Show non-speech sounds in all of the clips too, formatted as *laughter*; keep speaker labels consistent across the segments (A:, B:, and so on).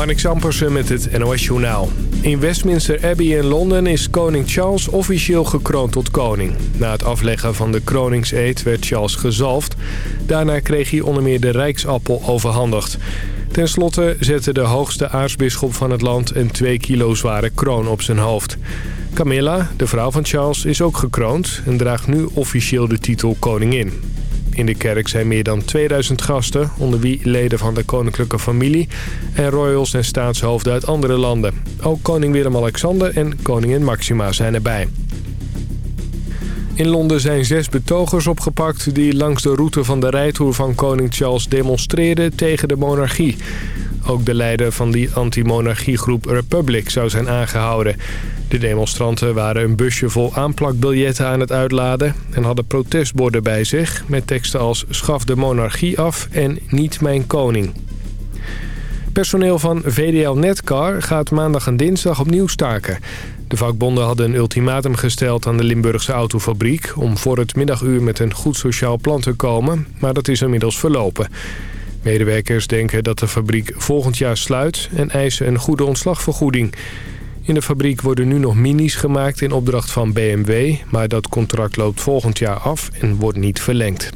A: Marnik Sampersen met het NOS Journaal. In Westminster Abbey in Londen is koning Charles officieel gekroond tot koning. Na het afleggen van de kroningseed werd Charles gezalfd. Daarna kreeg hij onder meer de rijksappel overhandigd. Ten slotte zette de hoogste aartsbisschop van het land een 2 kilo zware kroon op zijn hoofd. Camilla, de vrouw van Charles, is ook gekroond en draagt nu officieel de titel koningin. In de kerk zijn meer dan 2000 gasten, onder wie leden van de koninklijke familie... en royals en staatshoofden uit andere landen. Ook koning Willem-Alexander en koningin Maxima zijn erbij. In Londen zijn zes betogers opgepakt die langs de route van de rijtour van koning Charles demonstreerden tegen de monarchie. Ook de leider van die anti-monarchiegroep Republic zou zijn aangehouden. De demonstranten waren een busje vol aanplakbiljetten aan het uitladen... en hadden protestborden bij zich met teksten als schaf de monarchie af en niet mijn koning. Personeel van VDL Netcar gaat maandag en dinsdag opnieuw staken. De vakbonden hadden een ultimatum gesteld aan de Limburgse autofabriek... om voor het middaguur met een goed sociaal plan te komen, maar dat is inmiddels verlopen. Medewerkers denken dat de fabriek volgend jaar sluit en eisen een goede ontslagvergoeding... In de fabriek worden nu nog minis gemaakt in opdracht van BMW... maar dat contract loopt volgend jaar af en wordt niet verlengd.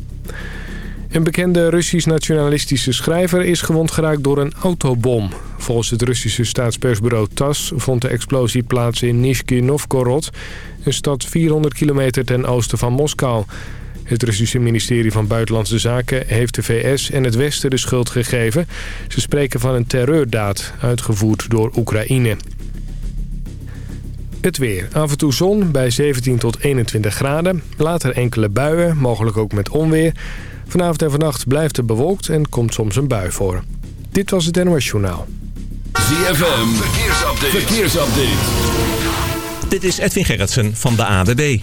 A: Een bekende Russisch-nationalistische schrijver is gewond geraakt door een autobom. Volgens het Russische staatspersbureau TAS vond de explosie plaats in Nizhny Novgorod... een stad 400 kilometer ten oosten van Moskou. Het Russische ministerie van Buitenlandse Zaken heeft de VS en het Westen de schuld gegeven. Ze spreken van een terreurdaad, uitgevoerd door Oekraïne. Het weer. Af en toe zon bij 17 tot 21 graden. Later enkele buien, mogelijk ook met onweer. Vanavond en vannacht blijft het bewolkt en komt soms een bui voor. Dit was het NOS Journaal.
B: ZFM, verkeersupdate. verkeersupdate.
C: Dit is Edwin Gerritsen van de ADB.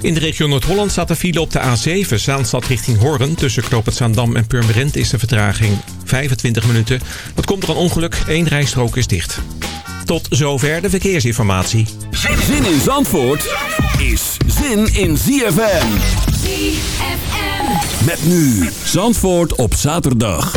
C: In de regio Noord-Holland staat de file op de A7, Zaanstad richting Hoorn. Tussen Knoop Zaandam en Purmerend is de vertraging 25 minuten. Dat komt door een ongeluk, één rijstrook is dicht. Tot zover de verkeersinformatie.
B: Zin in Zandvoort is zin in ZFM.
D: ZFM.
B: Met nu Zandvoort op zaterdag.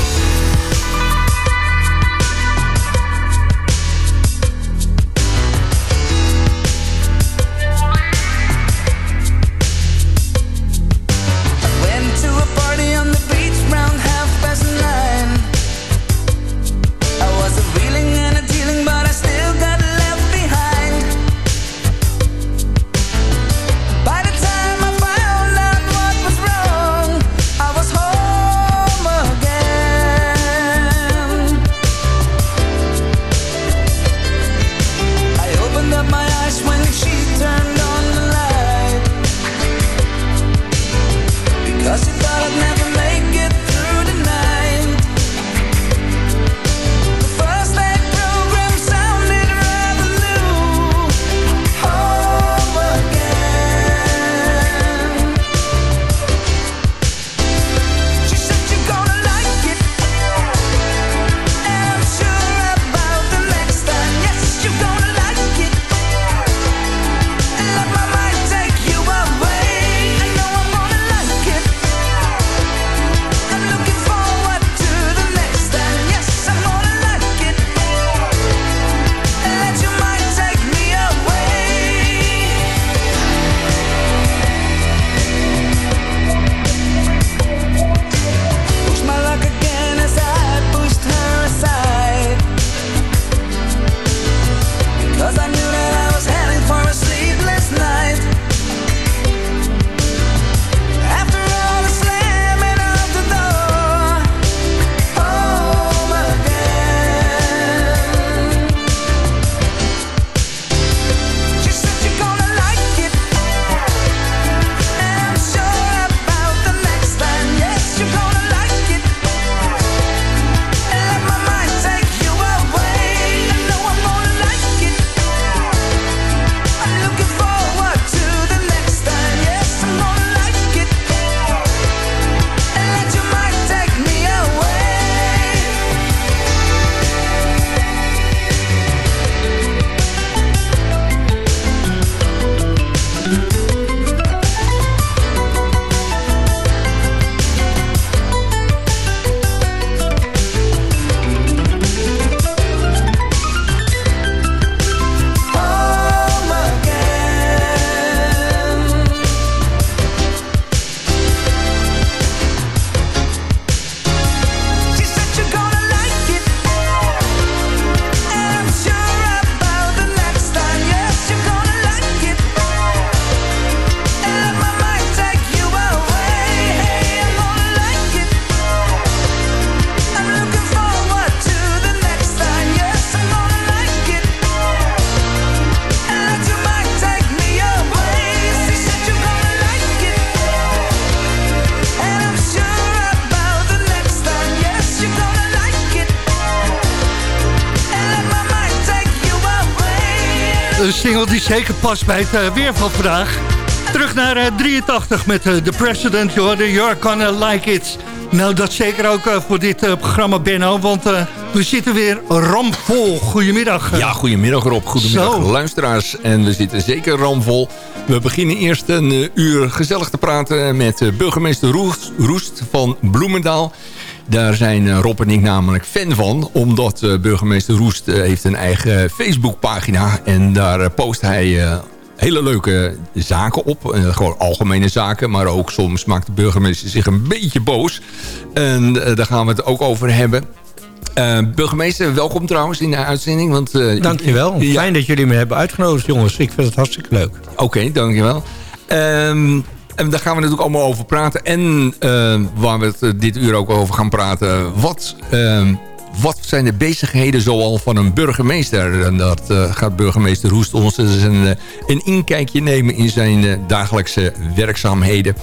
E: Een single die zeker past bij het uh, weer van vandaag. Terug naar uh, 83 met uh, The President. You're, you're gonna like it. Nou, dat zeker ook voor dit programma, Benno. Want we zitten weer ramvol. Goedemiddag.
F: Ja, goedemiddag Rob. Goedemiddag Zo. luisteraars. En we zitten zeker ramvol. We beginnen eerst een uur gezellig te praten met burgemeester Roest, Roest van Bloemendaal. Daar zijn Rob en ik namelijk fan van. Omdat burgemeester Roest heeft een eigen Facebookpagina. En daar post hij hele leuke zaken op. Uh, gewoon algemene zaken. Maar ook soms maakt de burgemeester zich een beetje boos. En uh, daar gaan we het ook over hebben. Uh, burgemeester, welkom trouwens in de uitzending. Want,
G: dankjewel. Ja. Fijn dat jullie me hebben uitgenodigd, jongens. Ik vind het hartstikke leuk.
F: Oké, okay, dankjewel. Um, en daar gaan we natuurlijk allemaal over praten. En waar we het dit uur ook over gaan praten. Wat wat zijn de bezigheden zoal van een burgemeester? En dat uh, gaat burgemeester Roest ons een, eh, een inkijkje nemen in zijn uh, dagelijkse werkzaamheden.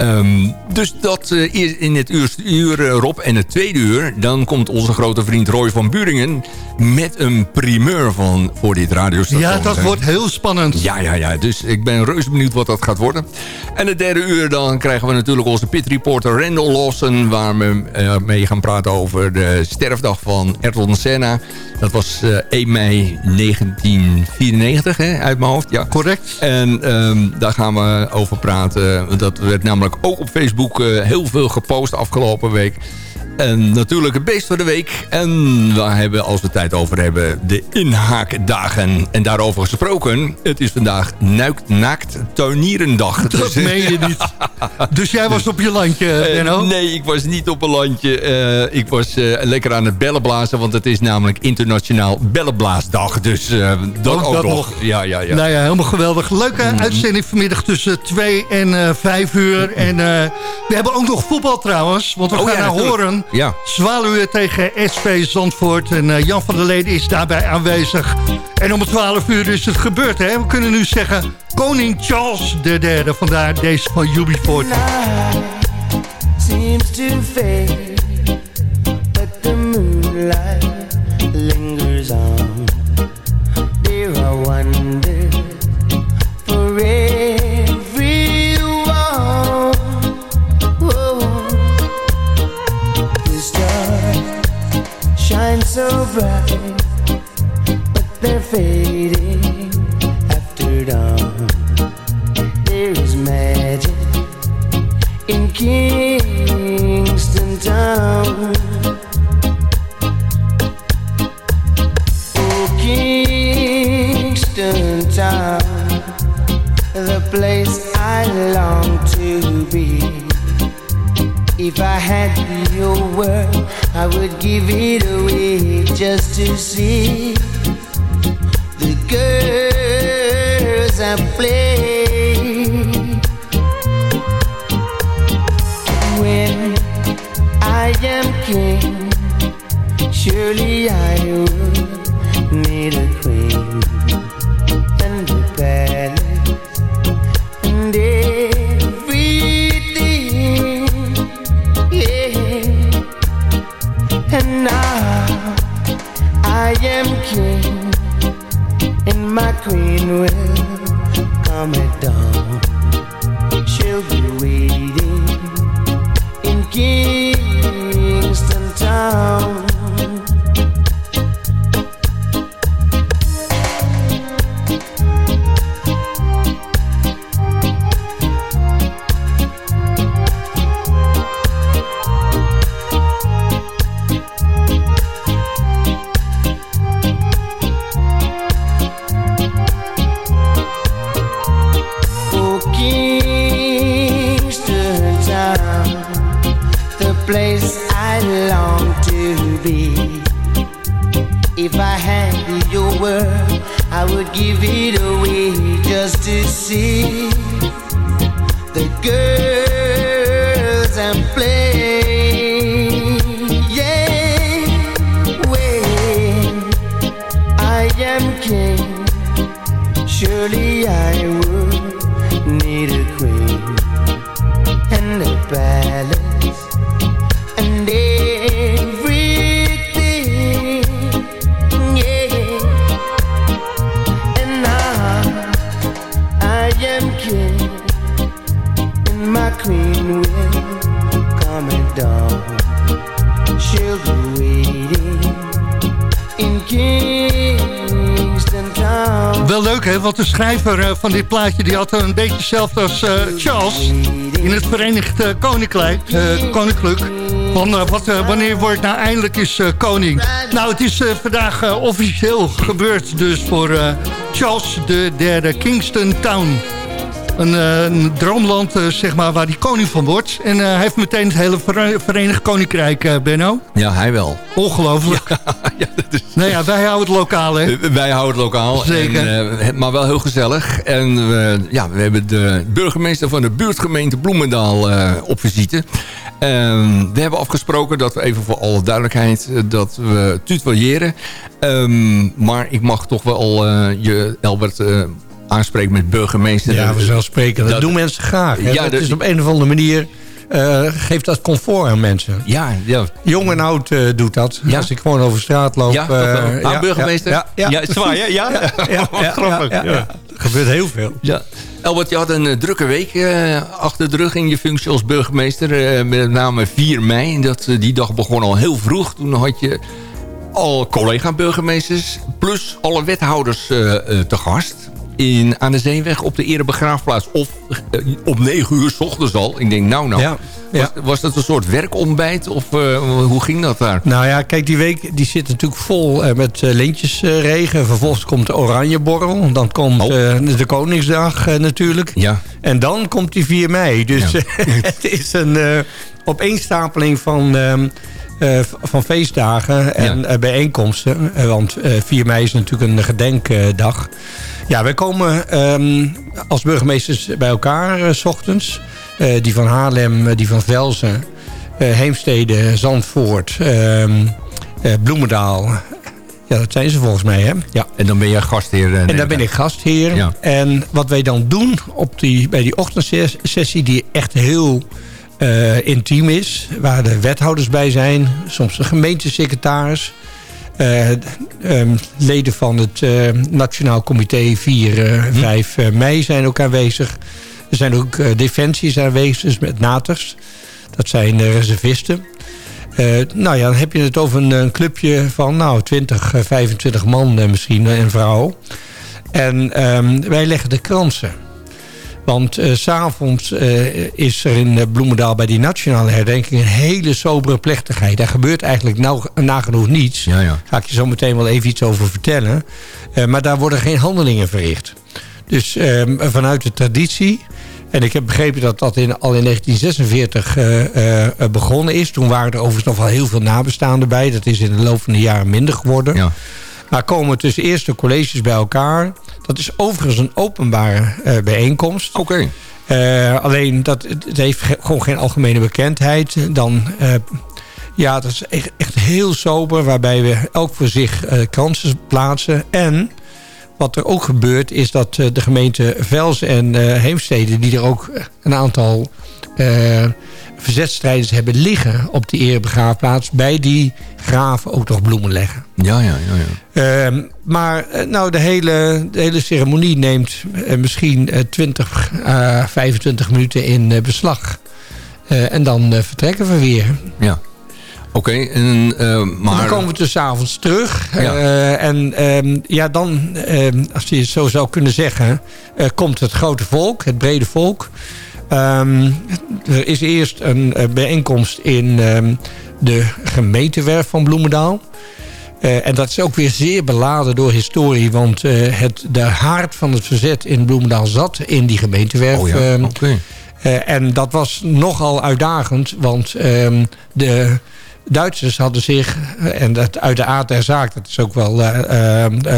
F: Um, dus dat uh, in het eerste uur, Rob. En het tweede uur, dan komt onze grote vriend Roy van Buringen... met een primeur van, voor dit radiostation.
E: Ja, dat wordt heel spannend.
F: Ja, ja, ja. Dus ik ben reuze benieuwd wat dat gaat worden. En het derde uur, dan krijgen we natuurlijk onze pit reporter Randall Lawson... waar we mee gaan praten over de sterfdag van Ayrton Senna. Dat was uh, 1 mei 1994 hè, uit mijn hoofd. Ja.
E: Correct.
F: En um, daar gaan we over praten. Dat werd namelijk ook op Facebook uh, heel veel gepost afgelopen week. En natuurlijk het beest van de week. En we hebben, als we tijd over hebben, de inhaakdagen. En daarover gesproken, het is vandaag nuikt, naakt tuinierendag.
E: Dat dus, meen je *laughs* niet. dus jij was op je landje,
F: uh, Nee, ik was niet op een landje. Uh, ik was uh, lekker aan het bellenblazen, want het is namelijk internationaal bellenblaasdag. Dus dat ook, ook dat nog. nog.
E: Ja, ja, ja. Nou ja, helemaal geweldig. Leuke mm. uitzending vanmiddag tussen 2 en 5 uur. En we hebben ook nog voetbal trouwens, want we oh, gaan ja, naar horen
F: ja.
E: Zwaluwe tegen SV Zandvoort. En uh, Jan van der Leden is daarbij aanwezig. En om 12 uur is het gebeurd. Hè? We kunnen nu zeggen Koning Charles III. Vandaar deze van Ubisoft. seems to fade fading after dawn. There is magic in Kingston Town. Oh, Kingston Town, the place I long to be. If I had your word, I would give it away just to see girls I play. When I am king, surely I would
D: dit plaatje... die had een beetje hetzelfde als uh, Charles... in het Verenigd uh, Koninkrijk. Koninklijk. Van, wat, wanneer wordt nou eindelijk eens koning? Nou, het is vandaag officieel gebeurd dus voor Charles de derde Kingston Town een, uh, een droomland uh, zeg maar, waar hij koning van wordt. En uh, hij heeft meteen het hele Verenigd Koninkrijk, Benno.
F: Ja, hij wel.
D: Ongelooflijk. Ja, *laughs* ja, is... Nou ja, wij houden het lokaal, hè?
F: Wij houden het lokaal. Zeker. En, maar wel heel gezellig. En ja, we hebben de burgemeester van de buurtgemeente Bloemendaal op visite. Um, we hebben afgesproken dat we even voor alle duidelijkheid... dat we tutoyeren. Um, maar ik mag toch wel je, Albert aanspreekt met burgemeester.
G: Ja, vanzelfsprekend. Dat, dat doen mensen graag. Ja, dat is op een of andere manier... Uh, geeft dat comfort aan mensen.
F: Ja, ja.
G: Jong en oud uh, doet dat. Ja? Als ik gewoon over straat loop. Ja,
F: uh, ja burgemeester?
G: Ja, ja, ja.
F: zwaar, *laughs* ja? Ja,
G: grappig. Er gebeurt heel veel.
F: Ja. Albert, je had een drukke week achter de rug in je functie als burgemeester. met name 4 mei. Dat, die dag begon al heel vroeg. Toen had je al collega-burgemeesters... plus alle wethouders te gast in, aan de Zeeweg op de erebegraafplaats. Of uh, op 9 uur s ochtends al. Ik denk, nou nou. Ja, Was, was, dat een soort werkontbijt? Of uh, hoe ging dat daar?
G: Nou ja, kijk, die week die zit natuurlijk vol uh, met lintjesregen. Vervolgens komt de Oranjeborrel. Dan komt oh. de Koningsdag natuurlijk. Ja. En dan komt die 4 mei. Dus ja. *laughs* het is een opeenstapeling van... Um, uh, van feestdagen en ja. bijeenkomsten. want 4 mei is natuurlijk een gedenkdag. Ja, wij komen um, als burgemeesters bij elkaar s ochtends. Die van Haarlem, die van Velzen, Heemstede, Zandvoort, ehm, Bloemendaal. Ja, dat zijn ze volgens mij, hè? Ja.
F: En dan ben je gastheer.
G: en dan ben ik gastheer. Ja. En wat wij dan doen op die, bij die ochtendsessie... die echt heel intiem is... waar de wethouders bij zijn, soms de gemeentesecretaris... Uh, um, leden van het uh, Nationaal Comité 4, uh, 5 mei zijn ook aanwezig. Er zijn ook defensies aanwezig, dus met naters. Dat zijn reservisten. nou ja, dan heb je het over een, een clubje van nou, 20, 25 man misschien en vrouw. En um, wij leggen de kransen. Want uh, s'avonds uh, is er in uh, Bloemendaal bij die nationale herdenking... een hele sobere plechtigheid. Daar gebeurt eigenlijk nou, nagenoeg niets. Ja, ja. Ga ik je zo meteen wel even iets over vertellen. maar daar worden geen handelingen verricht. Dus ehm, vanuit de traditie... En ik heb begrepen dat dat in, al in 1946 begonnen is. Toen waren er overigens nog wel heel veel nabestaanden bij. Dat is in de loop van de jaren minder geworden. Ja. Maar komen tussen eerste colleges bij elkaar. Dat is overigens een openbare uh, bijeenkomst.
F: Oké.
G: Uh, alleen dat het heeft gewoon geen algemene bekendheid. Dan, uh, ja, dat is echt, echt, heel sober. Waarbij we elk voor zich kansen plaatsen. En wat er ook gebeurt is dat de gemeente Vels en Heemstede... die er ook een aantal verzetstrijders hebben liggen op die erebegraafplaats... bij die graven ook nog bloemen leggen.
F: Ja, ja, ja.
G: ja. Uh, maar eh, nou, de hele, de hele ceremonie neemt uh, misschien 20 à 25 minuten in beslag. en dan vertrekken we weer.
F: Ja. Oké, en maar...
G: Dan komen we dus avonds terug. Ja. en ehm, ja, dan, ehm, als je het zo zou kunnen zeggen... komt het grote volk, het brede volk... Um, er is eerst een bijeenkomst in um, de gemeentewerf van Bloemendaal. Uh, en dat is ook weer zeer beladen door historie. Want uh, het, de haard van het verzet in Bloemendaal zat in die gemeentewerf. Oh ja, um, okay. uh, en dat was nogal uitdagend. Want de Duitsers hadden zich, en dat uit de aard der zaak... dat is ook wel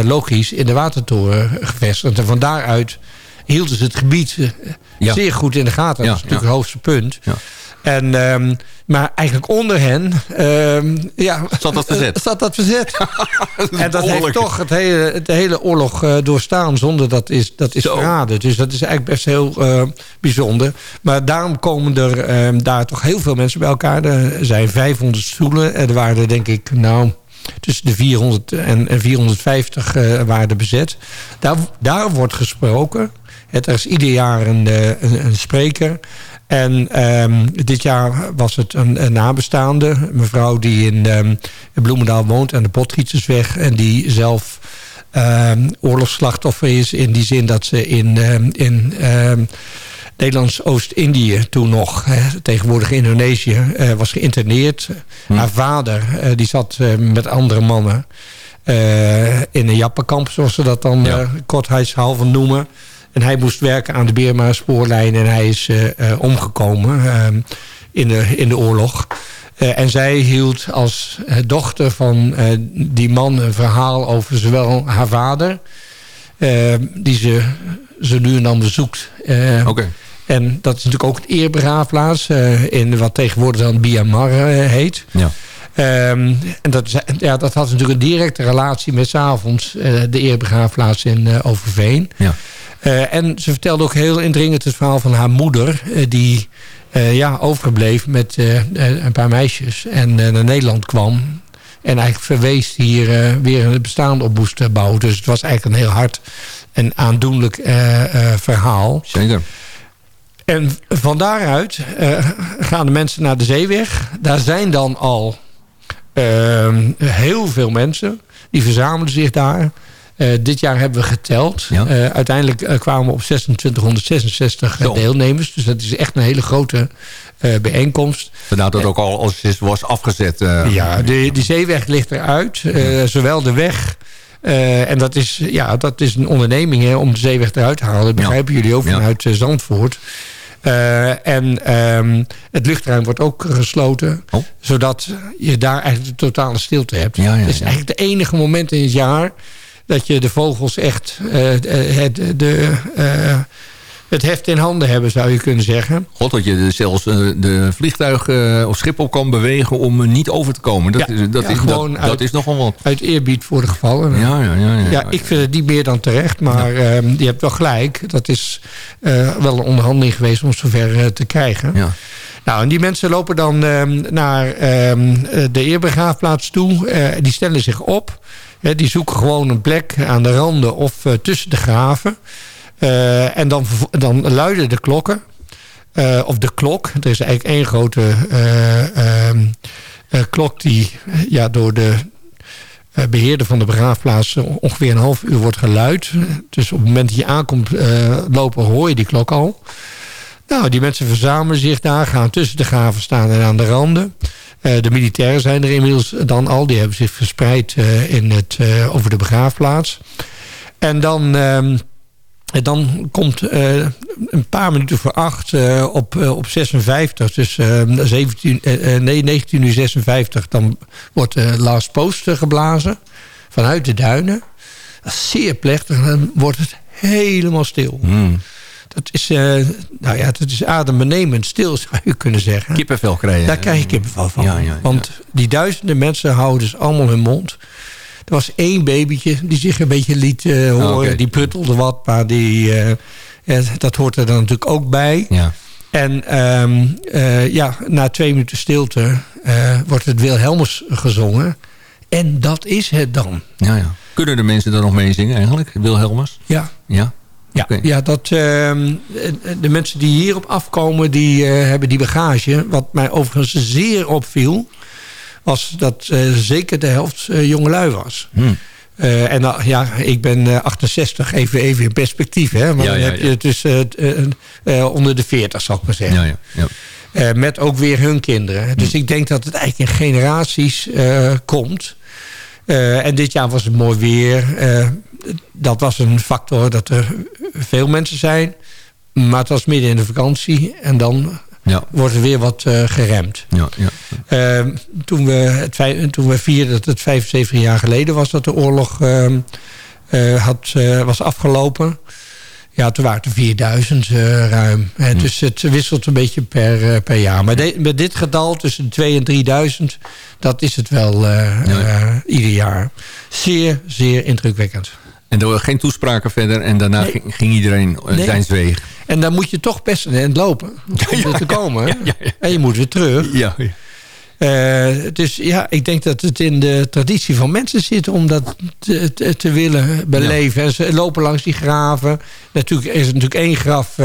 G: logisch, in de watertoren gevestigd. En van daaruit hielden ze het gebied zeer goed in de gaten. dat is natuurlijk het hoogste punt. En, um, maar eigenlijk onder hen... Um, ja,
F: zat dat verzet. *laughs*
G: Zat dat verzet. *laughs* en dat heeft toch het hele, het hele oorlog uh, doorstaan zonder dat is, dat is verraden. Dus dat is eigenlijk best heel uh, bijzonder. Maar daarom komen er um, daar toch heel veel mensen bij elkaar. Er zijn 500 stoelen. En er waren er denk ik, nou tussen de 400 en 450 uh, eh, waren bezet. Daar, daar wordt gesproken. Het, er is ieder jaar een, een, een spreker. En ehm, dit jaar was het een, een, nabestaande. Een mevrouw die in, um, Bloemendaal woont aan de Potgietersweg. En die zelf um, oorlogsslachtoffer is. In die zin dat ze in, in Nederlands Oost-Indië toen nog, hè, tegenwoordig Indonesië, uh, was geïnterneerd. Hm. Haar vader uh, die zat uh, met andere mannen in een jappenkamp, zoals ze dat dan ja. kortheidshalve noemen. En hij moest werken aan de Beerma spoorlijn en hij is omgekomen in, de, in de oorlog. en zij hield als dochter van die man een verhaal over zowel haar vader... die ze, ze nu en dan bezoekt.
F: Oké.
G: En dat is natuurlijk ook een eerbegraafplaats. In wat tegenwoordig dan Biamar heet. Ja. Um, en dat, ja, dat had natuurlijk een directe relatie met s'avonds uh, de eerbegraafplaats in Overveen. Ja. En ze vertelde ook heel indringend het verhaal van haar moeder... die ja, overbleef met een paar meisjes en naar Nederland kwam... En eigenlijk verwees hier weer een bestaan op moest bouwen. Dus het was eigenlijk een heel hard en aandoenlijk verhaal.
F: Zeker.
G: En van daaruit uh, gaan de mensen naar de zeeweg. Daar zijn dan al uh, heel veel mensen. Die verzamelen zich daar. Uh, dit jaar hebben we geteld. Ja. Uh, uiteindelijk kwamen we op 2666 deelnemers. Dus dat is echt een hele grote bijeenkomst.
F: Vandaar dat ook al als het was afgezet.
G: ja, de, de zeeweg ligt eruit. Zowel de weg... en dat is, ja, dat is een onderneming hè, om de zeeweg eruit te halen. Dat begrijpen jullie ook vanuit Zandvoort. Uh, en um, het luchtruim wordt ook gesloten. Oh. Zodat je daar eigenlijk de totale stilte hebt. Ja, ja, het is eigenlijk de enige moment in het jaar... dat je de vogels echt uh, het, de, uh, het heft in handen hebben, zou je kunnen zeggen.
F: God, dat je zelfs uh, de vliegtuig uh, of Schiphol kan bewegen om niet over te komen. Dat, ja, is, dat, is, dat, uit, dat, is nogal wat.
G: Uit eerbied voor de gevallen.
F: Ja, ja, ja, ja,
G: ja, ik vind het niet meer dan terecht, maar um, je hebt wel gelijk. Dat is uh, wel een onderhandeling geweest om zover te krijgen. Ja. Nou, en die mensen lopen dan um, naar um, de eerbegraafplaats toe. die stellen zich op. die zoeken gewoon een plek aan de randen of tussen de graven. Uh, en dan, dan luiden de klokken. Uh, of de klok. Er is eigenlijk één grote uh, klok die ja, door de beheerder van de begraafplaats ongeveer een half uur wordt geluid. Dus op het moment dat je aankomt lopen hoor je die klok al. Nou, die mensen verzamelen zich daar, gaan tussen de graven staan en aan de randen. De militairen zijn er inmiddels dan al. Die hebben zich verspreid in het, over de begraafplaats. En dan ehm, dan komt een paar minuten voor acht op, op 56, dus 17, nee, 19 uur 56... dan wordt de last post geblazen vanuit de duinen. Dat zeer plechtig dan wordt het helemaal stil. Hmm. Dat is, nou ja, dat is adembenemend stil, zou je kunnen zeggen.
F: Kippenvel krijgen.
G: Daar krijg je kippenvel van. Ja, ja. Want die duizenden mensen houden dus allemaal hun mond... Er was één babytje die zich een beetje liet uh, horen. Oh, die pruttelde wat, maar die, uh, dat hoort er dan natuurlijk ook bij. Ja. En um, uh, ja, na twee minuten stilte wordt het Wilhelmus gezongen. En dat is het dan.
F: Ja, ja. Kunnen de mensen er nog mee zingen eigenlijk, Wilhelmus?
G: Ja. Ja? Ja, okay. ja dat, uh, de mensen die hierop afkomen, die uh, hebben die bagage. Wat mij overigens zeer opviel was dat uh, zeker de helft uh, jongelui was. Hmm. Uh, en ja, ik ben 68, even, even in perspectief. Hè? Maar ja, dan ja, heb je dus onder de 40, zal ik maar zeggen. Ja, met ook weer hun kinderen. Dus hmm. ik denk dat het eigenlijk in generaties komt. En dit jaar was het mooi weer. dat was een factor dat er veel mensen zijn. Maar het was midden in de vakantie. En dan ja. wordt er weer wat uh, geremd. Ja, ja. Uh, toen, we het, toen we vierden dat het 75 jaar geleden was dat de oorlog uh, had, was afgelopen. Ja, toen waren het er 4000 ruim. Hm. Dus het wisselt een beetje per, per jaar. Maar de, met dit getal tussen 2 en 3000, dat is het wel ieder jaar. Zeer, zeer indrukwekkend.
F: En er waren geen toespraken verder en daarna ging, ging, iedereen nee. zijn zweeg.
G: En dan moet je toch best een lopen om *laughs* er te komen. En je moet weer terug. Ja, dus ja, ik denk dat het in de traditie van mensen zit om dat te, te, willen beleven. En ze lopen langs die graven. Natuurlijk is er natuurlijk één graf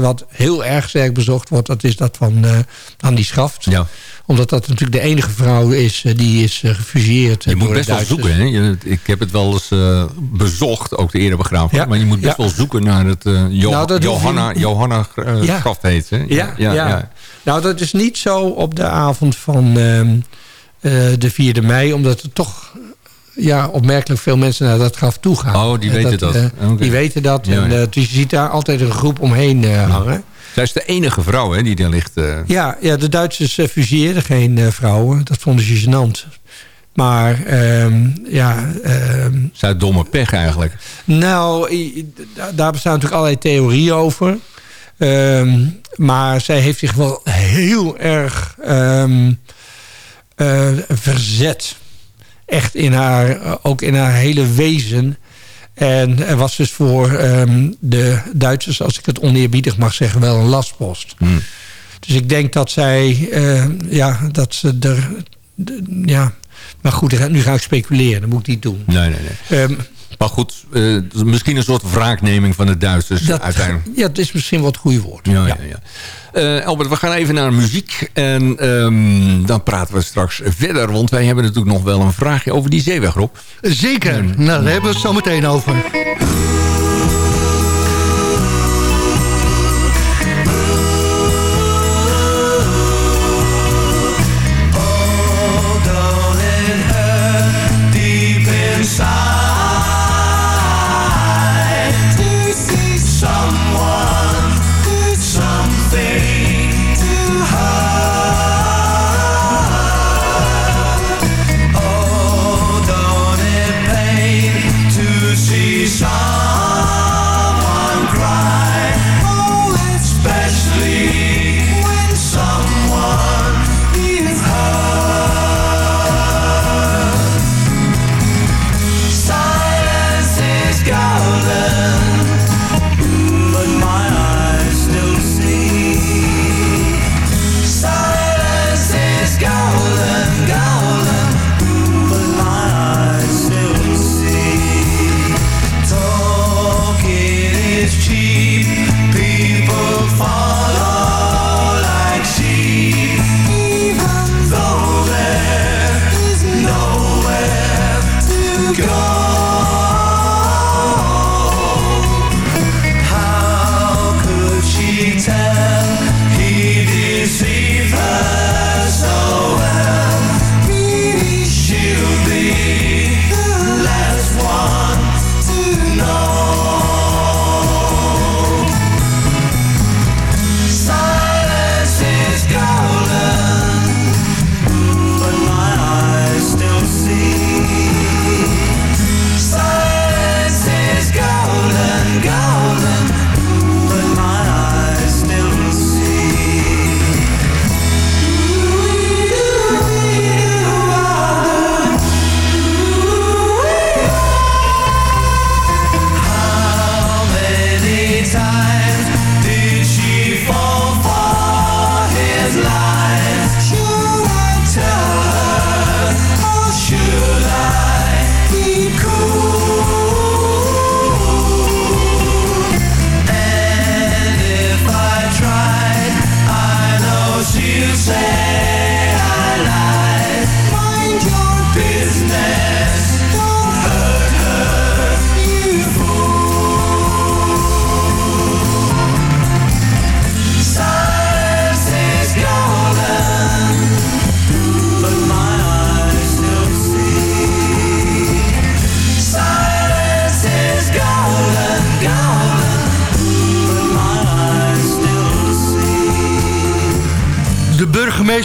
G: wat heel erg sterk bezocht wordt. Dat is dat van, van die Schaft. Ja omdat dat natuurlijk de enige vrouw is eh, die is uh, gefusilleerd.
F: Je moet best wel zoeken. Hè? Ik heb het wel eens uh, bezocht, ook de eerder begraafplaats. Ja. Maar je moet best wel zoeken naar het uh, jo nou, Johanna, je... Johanna ja. graf heet. Hè?
G: Ja, ja, Nou, dat is niet zo op de avond van uh, de 4e mei. Omdat er toch ja, opmerkelijk veel mensen naar dat graf toe gaan.
F: Oh, die weten dat. dat.
G: Okay. Die weten dat. En, dus je ziet daar altijd een groep omheen hangen.
F: Zij is de enige vrouw hè, die daar ligt. Uh...
G: Ja, ja, de Duitsers uh, fusieerden geen uh, vrouwen. Dat vonden ze gênant. Maar um, ja... Um,
F: Zij domme pech eigenlijk.
G: Nou, daar bestaan natuurlijk allerlei theorieën over. Um, maar zij heeft zich wel heel erg verzet. Echt in haar, ook in haar hele wezen en er was dus voor um, de Duitsers, als ik het oneerbiedig mag zeggen, wel een lastpost. Hmm. Dus ik denk dat zij, uh, ja, dat ze er, de, ja, maar goed, nu ga ik speculeren, dat moet ik niet doen.
F: Nee, nee, nee. Um, maar goed, uh, misschien een soort wraakneming van de Duitsers dat, uiteindelijk.
G: Ja, dat is misschien wat het goede woord.
F: Ja, ja. ja, uh, Albert, we gaan even naar muziek. En um, dan praten we straks verder. Want wij hebben natuurlijk nog wel een vraagje over die zeeweg, Rob.
B: Zeker. Nou, daar hebben we het zo meteen over.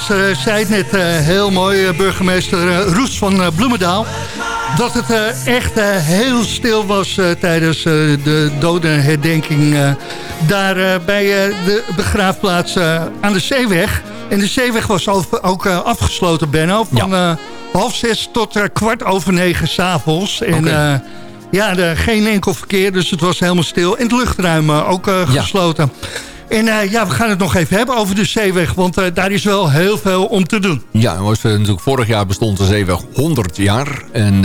B: Burgemeester eh, zei het net uh, heel mooi, uh, burgemeester Roes van Bloemendaal... dat het echt heel stil was tijdens de dodenherdenking... daar bij de begraafplaats aan de Zeeweg. En de Zeeweg was ook afgesloten, Benno, van ja. half zes tot kwart over negen s'avonds. En ja, geen enkel verkeer, dus het was helemaal stil. En het luchtruim ook gesloten.
D: En ja, we gaan het nog even hebben over de zeeweg, want daar is wel heel veel om te doen.
F: Ja, was, vorig jaar bestond de zeeweg 100 jaar. En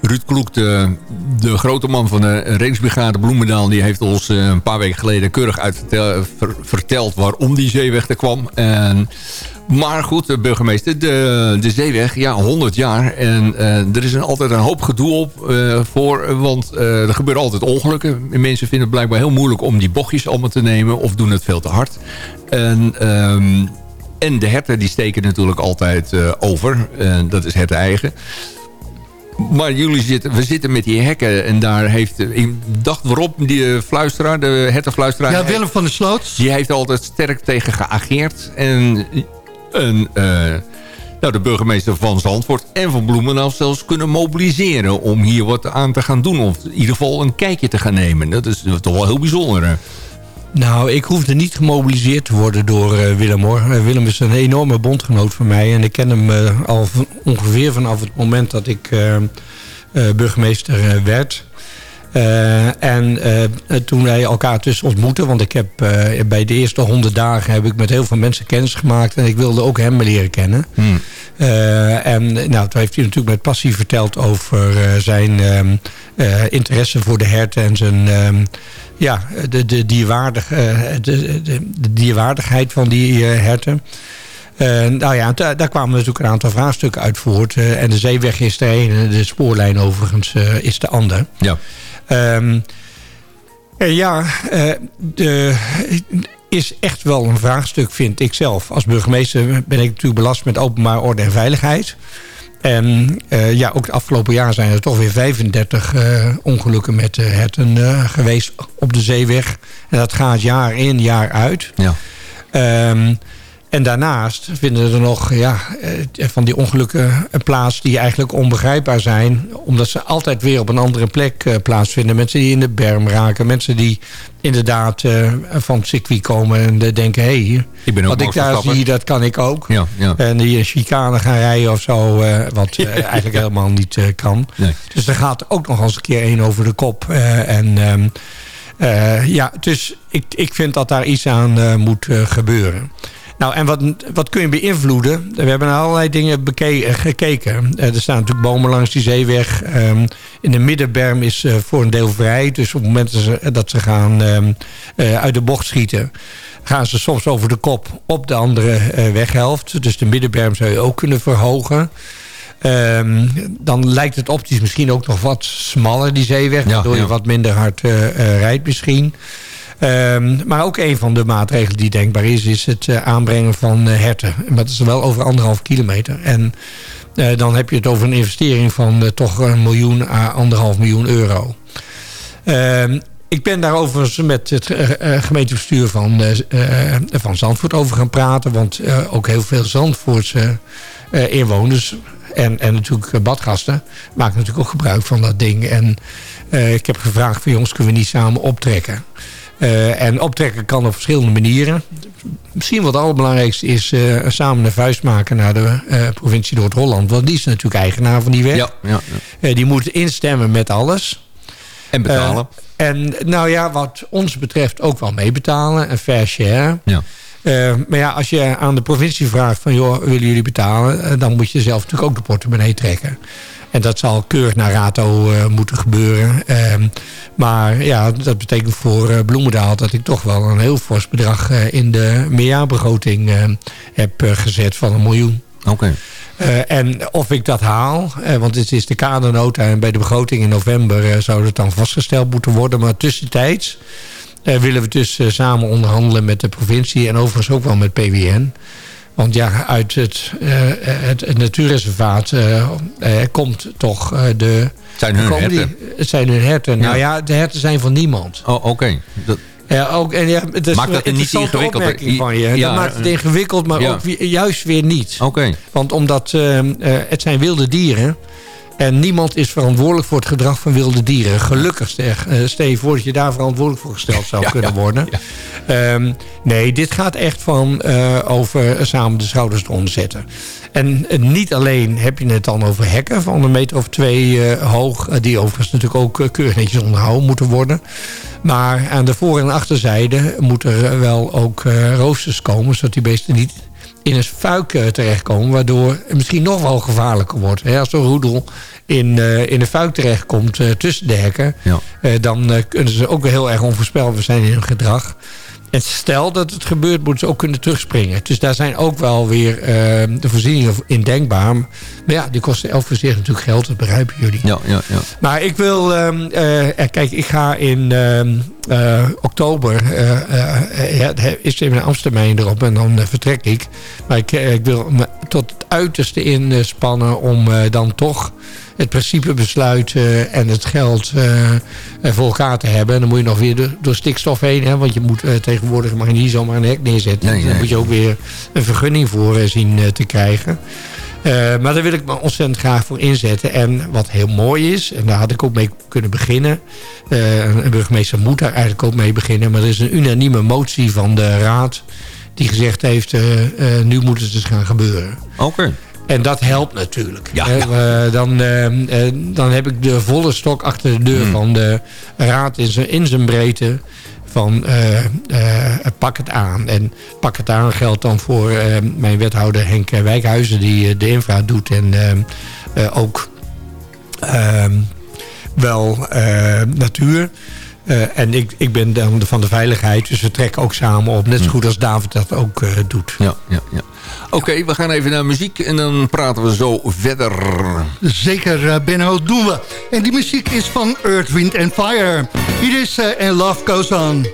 F: Ruud Kloek, de, de, grote man van de Reddingsbrigade Bloemendaal... die heeft ons een paar weken geleden keurig uitverteld verteld waarom die zeeweg er kwam. En maar goed, de burgemeester, de, de zeeweg, ja, 100 jaar. En uh, er is een, altijd een hoop gedoe op uh, voor, want uh, er gebeuren altijd ongelukken. Mensen vinden het blijkbaar heel moeilijk om die bochtjes allemaal te nemen... of doen het veel te hard. En, um, en de herten die steken natuurlijk altijd over. dat is het eigen. Maar jullie zitten, we zitten met die hekken en daar heeft... Ik dacht waarop die fluisteraar, de hertenfluisteraar...
D: Ja, Willem van der Sloot.
F: Die heeft altijd sterk tegen geageerd. En een, uh, nou, de burgemeester van Zandvoort en van Bloemendaal zelfs kunnen mobiliseren... om hier wat aan te gaan doen. Of in ieder geval een kijkje te gaan nemen. Dat is toch wel heel bijzonder.
G: Nou, ik hoefde niet gemobiliseerd te worden door uh, Willem hoor. Willem is een enorme bondgenoot van mij. En ik ken hem al ongeveer vanaf het moment dat ik burgemeester werd. Uh, en uh, toen wij elkaar tussen ontmoeten... want ik heb bij de eerste honderd dagen... heb ik met heel veel mensen kennis gemaakt... en ik wilde ook hem leren kennen. Hmm. en nou, toen heeft hij natuurlijk met passie verteld... over zijn um, interesse voor de herten... en zijn, um, ja, de, de, dierwaardig, de, de, de, dierwaardigheid van die herten... Uh, nou ja, daar kwamen natuurlijk een aantal vraagstukken uit voort. Uh, en de zeeweg is de ene, de spoorlijn overigens uh, is de ander.
F: Ja.
G: Um, ja, uh, de, is echt wel een vraagstuk, vind ik zelf. Als burgemeester ben ik natuurlijk belast met openbaar orde en veiligheid. En uh, ja, ook het afgelopen jaar zijn er toch weer 35 uh, ongelukken met herten geweest op de zeeweg. En dat gaat jaar in, jaar uit.
F: Ja.
G: Um, en daarnaast vinden er nog ja, eh, van die ongelukken plaats die eigenlijk onbegrijpbaar zijn. Omdat ze altijd weer op een andere plek eh, plaatsvinden. Mensen die in de berm raken. Mensen die inderdaad uh, van het circuit komen en denken... hé, hey, wat ik daar zie, dat kan ik ook.
F: Ja, ja.
G: En die chicane gaan rijden of zo, wat *laughs* eigenlijk helemaal niet kan.
F: Nee.
G: Dus er gaat ook nog eens een keer één over de kop. en um, ja, dus ik, ik vind dat daar iets aan moet gebeuren. Nou, en wat, wat kun je beïnvloeden? We hebben naar allerlei dingen eh, gekeken. Eh, er staan natuurlijk bomen langs die zeeweg. Um, in de middenberm is uh, voor een deel vrij. Dus op het moment dat ze, dat ze gaan um, uh, uit de bocht schieten... gaan ze soms over de kop op de andere weghelft. Dus de middenberm zou je ook kunnen verhogen. Um, dan lijkt het optisch misschien ook nog wat smaller, die zeeweg. waardoor ja. je wat minder hard rijdt misschien. Um, maar ook een van de maatregelen die denkbaar is... is het uh, aanbrengen van uh, herten. En dat is wel over anderhalf kilometer. En uh, dan heb je het over een investering van toch een miljoen à anderhalf miljoen euro. Um, ik ben daarover met het gemeentebestuur van, van Zandvoort over gaan praten. Want ook heel veel Zandvoortse inwoners en, en natuurlijk badgasten maken natuurlijk ook gebruik van dat ding. En ik heb gevraagd van jongens, kunnen we niet samen optrekken? Uh, en optrekken kan op verschillende manieren. Misschien wat het allerbelangrijkste is uh, samen een vuist maken naar de uh, provincie Noord-Holland. Want die is natuurlijk eigenaar van die weg.
F: Ja, ja,
G: die moeten instemmen met alles.
F: En betalen.
G: en nou ja, wat ons betreft ook wel meebetalen. Een fair share.
F: Ja.
G: maar ja, als je aan de provincie vraagt van... joh, willen jullie betalen? dan moet je zelf natuurlijk ook de portemonnee trekken. En dat zal keurig naar Rato uh, moeten gebeuren. Uh, maar ja, dat betekent voor uh, Bloemendaal dat ik toch wel een heel fors bedrag uh, in de meerjaarbegroting heb gezet van een miljoen.
F: Oké.
G: Okay. en of ik dat haal, want het is de kadernota en bij de begroting in november zou het dan vastgesteld moeten worden. Maar tussentijds willen we dus samen onderhandelen met de provincie en overigens ook wel met PWN. Want ja, uit het, uh, het, het, natuurreservaat uh, uh, komt toch de...
F: Zijn hun herten?
G: het zijn hun herten. Ja. Nou ja, de herten zijn van niemand.
F: Oh, oké. Okay.
G: Ja, ook, en ja, het is
F: maakt dat niet ingewikkeld?
G: Van je. Ja, dat maakt het ingewikkeld, maar ook juist weer niet.
F: Oké.
G: Want omdat het zijn wilde dieren... En niemand is verantwoordelijk voor het gedrag van wilde dieren. Gelukkig, zeg. Uh, stel je voor dat je daar verantwoordelijk voor gesteld zou *laughs* kunnen worden. Ehm, nee, dit gaat echt van uh, over samen de schouders eronder zetten. En niet alleen heb je het dan over hekken van een meter of twee hoog... die overigens natuurlijk ook keurig netjes onderhouden moeten worden... Maar aan de voor- en achterzijde moeten er wel ook roosters komen... zodat die beesten niet in een fuik uh, terechtkomen... waardoor het misschien nog wel gevaarlijker wordt. Hè? Als een roedel in, uh, in de fuik terechtkomt uh, tussen de hekken... Ja. dan kunnen ze ook heel erg onvoorspelbaar zijn in hun gedrag. En stel dat het gebeurt, moeten ze ook kunnen terugspringen. Dus daar zijn ook wel weer de voorzieningen in denkbaar. Maar ja, die kosten elk voor zich natuurlijk geld, dat begrijpen jullie.
F: Ja, ja, ja.
G: Maar ik wil... Uh, kijk, ik ga in uh, oktober... ja, is even een Amsterdam erop en dan vertrek ik. Maar ik, ik wil me tot het uiterste inspannen om dan toch het principe besluiten en het geld voor elkaar te hebben. En dan moet je nog weer door, door stikstof heen. Hè, want je moet tegenwoordig mag je niet zomaar een hek neerzetten. Nee, nee. Dan moet je ook weer een vergunning voor zien te krijgen. Uh, maar daar wil ik me ontzettend graag voor inzetten. En wat heel mooi is, en daar had ik ook mee kunnen beginnen. Uh, een burgemeester moet daar eigenlijk ook mee beginnen. Maar er is een unanieme motie van de raad die gezegd heeft... Uh, nu moet het dus gaan gebeuren.
F: Oké.
G: En dat helpt natuurlijk.
F: Ja, ja.
G: dan, dan heb ik de volle stok achter de deur hmm. van de raad in zijn, in zijn breedte van uh, uh, pak het aan. En pak het aan geldt dan voor uh, mijn wethouder Henk Wijkhuizen... die de infra doet en ook ehm, wel natuur... Uh, en ik, ik ben dan van de veiligheid, dus we trekken ook samen op. Net zo goed als David dat ook uh, doet.
F: Ja, ja, ja. Oké, we gaan even naar muziek en dan praten we zo verder.
B: Zeker, uh, Benno, doen we. En die muziek is van Earth, Wind and Fire. Hier is uh, And Love Goes On.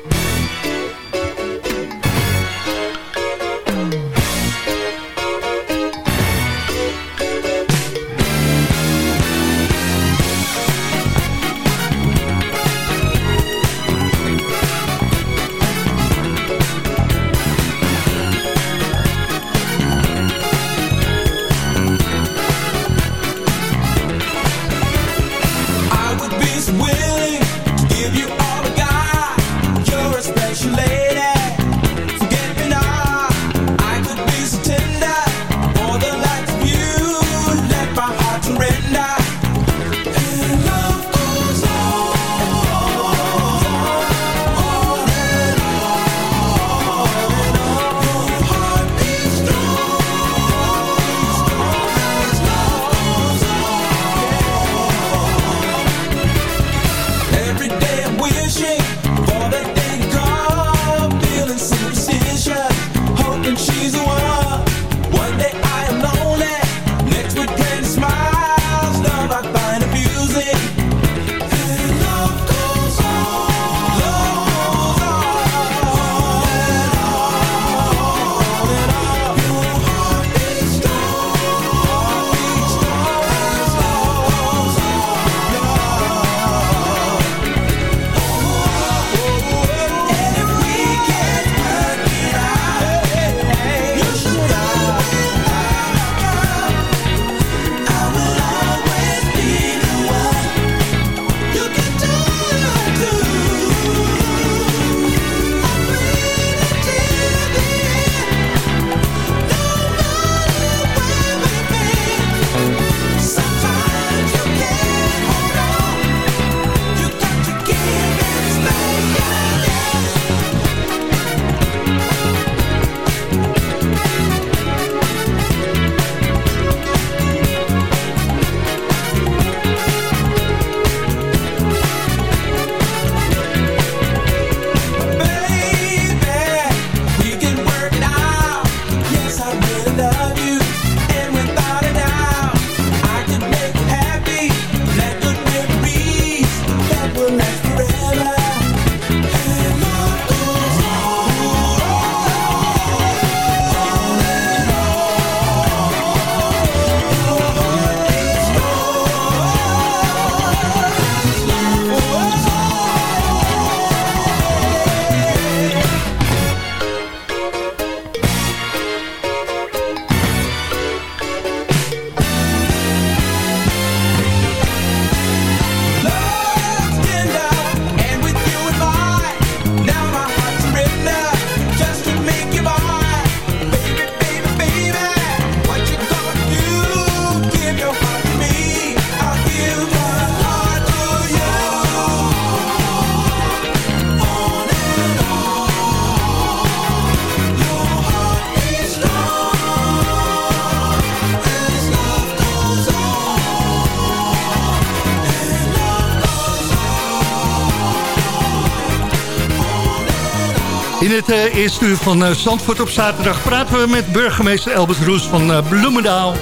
D: Het uh, eerste uur van uh, Zandvoort op zaterdag praten we met burgemeester Elbert Roes van uh, Bloemendaal.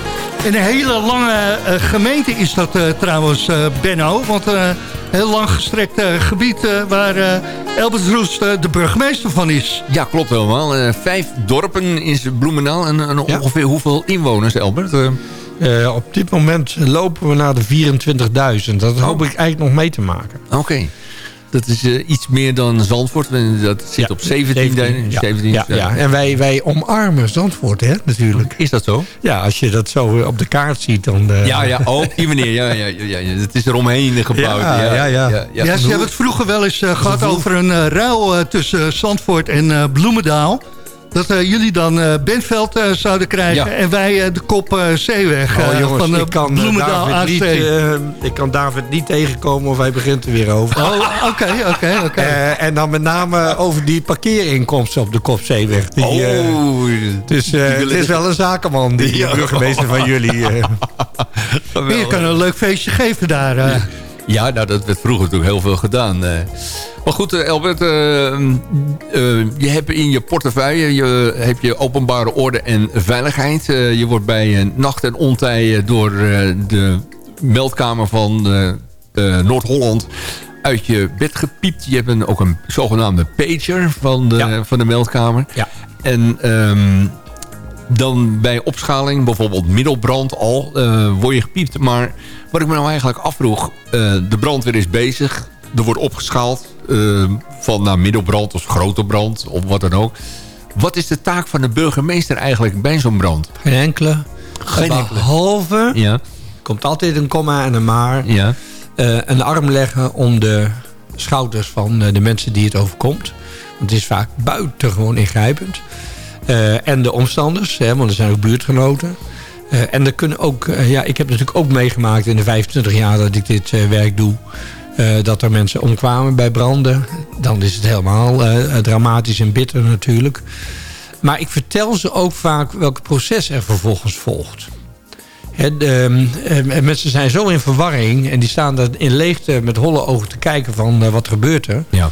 D: En een hele lange gemeente is dat trouwens, Benno. Want een heel lang gestrekt gebied waar Elbert Roes de burgemeester van is.
F: Ja, klopt helemaal. vijf dorpen is Bloemendaal. En, en ongeveer hoeveel inwoners, Elbert?
G: op dit moment lopen we naar de 24.000. Dat hoop ik eigenlijk nog mee te maken.
F: Oké. Dat is uh, iets meer dan Zandvoort. Dat zit
G: ja,
F: op 17. 17,
G: ja, 17 ja, ja, en wij, wij omarmen Zandvoort, hè, natuurlijk.
F: Is dat zo?
G: Ja, als je dat zo op de kaart ziet, dan... Uh...
F: Ja, ja, oh, op die manier. Ja, ja, ja, ja, het is eromheen gebouwd. Ja,
D: ja, ja. ja, ja. ze hebben het vroeger wel eens uh, gehad over een uh, ruil tussen Zandvoort en Bloemendaal dat uh, jullie dan uh, Bentveld uh, zouden krijgen... Ja. en wij de kop Zeeweg
G: oh, jongens,
D: van
G: ik kan,
D: Bloemendaal
G: AC. Niet, ik kan David niet tegenkomen of hij begint er weer over.
D: Oh, oké, oké, oké.
G: En dan met name over die parkeerinkomsten op de kop Zeeweg. Die,
F: oh,
G: dus het is wel een zakenman, die ja. burgemeester van jullie. *laughs*
D: je kan een leuk feestje geven daar.
F: Ja. nou, dat werd vroeger natuurlijk heel veel gedaan... Maar goed, eh, Albert, uh, uh, je hebt in je portefeuille je, heb je openbare orde en veiligheid. je wordt bij nacht en ontij door de meldkamer van Noord-Holland uit je bed gepiept. Je hebt een, ook een zogenaamde pager van de, van de meldkamer.
G: Ja.
F: En um, dan bij opschaling, bijvoorbeeld middelbrand al, word je gepiept. Maar wat ik me nou eigenlijk afvroeg, de brandweer is bezig er wordt opgeschaald uh, van naar middelbrand of grote brand of wat dan ook. Wat is de taak van de burgemeester eigenlijk bij zo'n brand?
G: Geen enkele. Geen enkele. Behalve, ja. komt altijd een komma en een maar.
F: Ja.
G: Uh, een arm leggen om de schouders van de mensen die het overkomt. Want het is vaak buitengewoon ingrijpend. Uh, en de omstanders, hè, want er zijn ook buurtgenoten. en er kunnen ook, ja, ik heb natuurlijk ook meegemaakt in de 25 jaar dat ik dit werk doe dat er mensen omkwamen bij branden. Dan is het helemaal dramatisch en bitter natuurlijk. Maar ik vertel ze ook vaak welk proces er vervolgens volgt. Uh, mensen zijn zo in verwarring en die staan daar in leegte met holle ogen te kijken van wat gebeurt er.
F: Ja.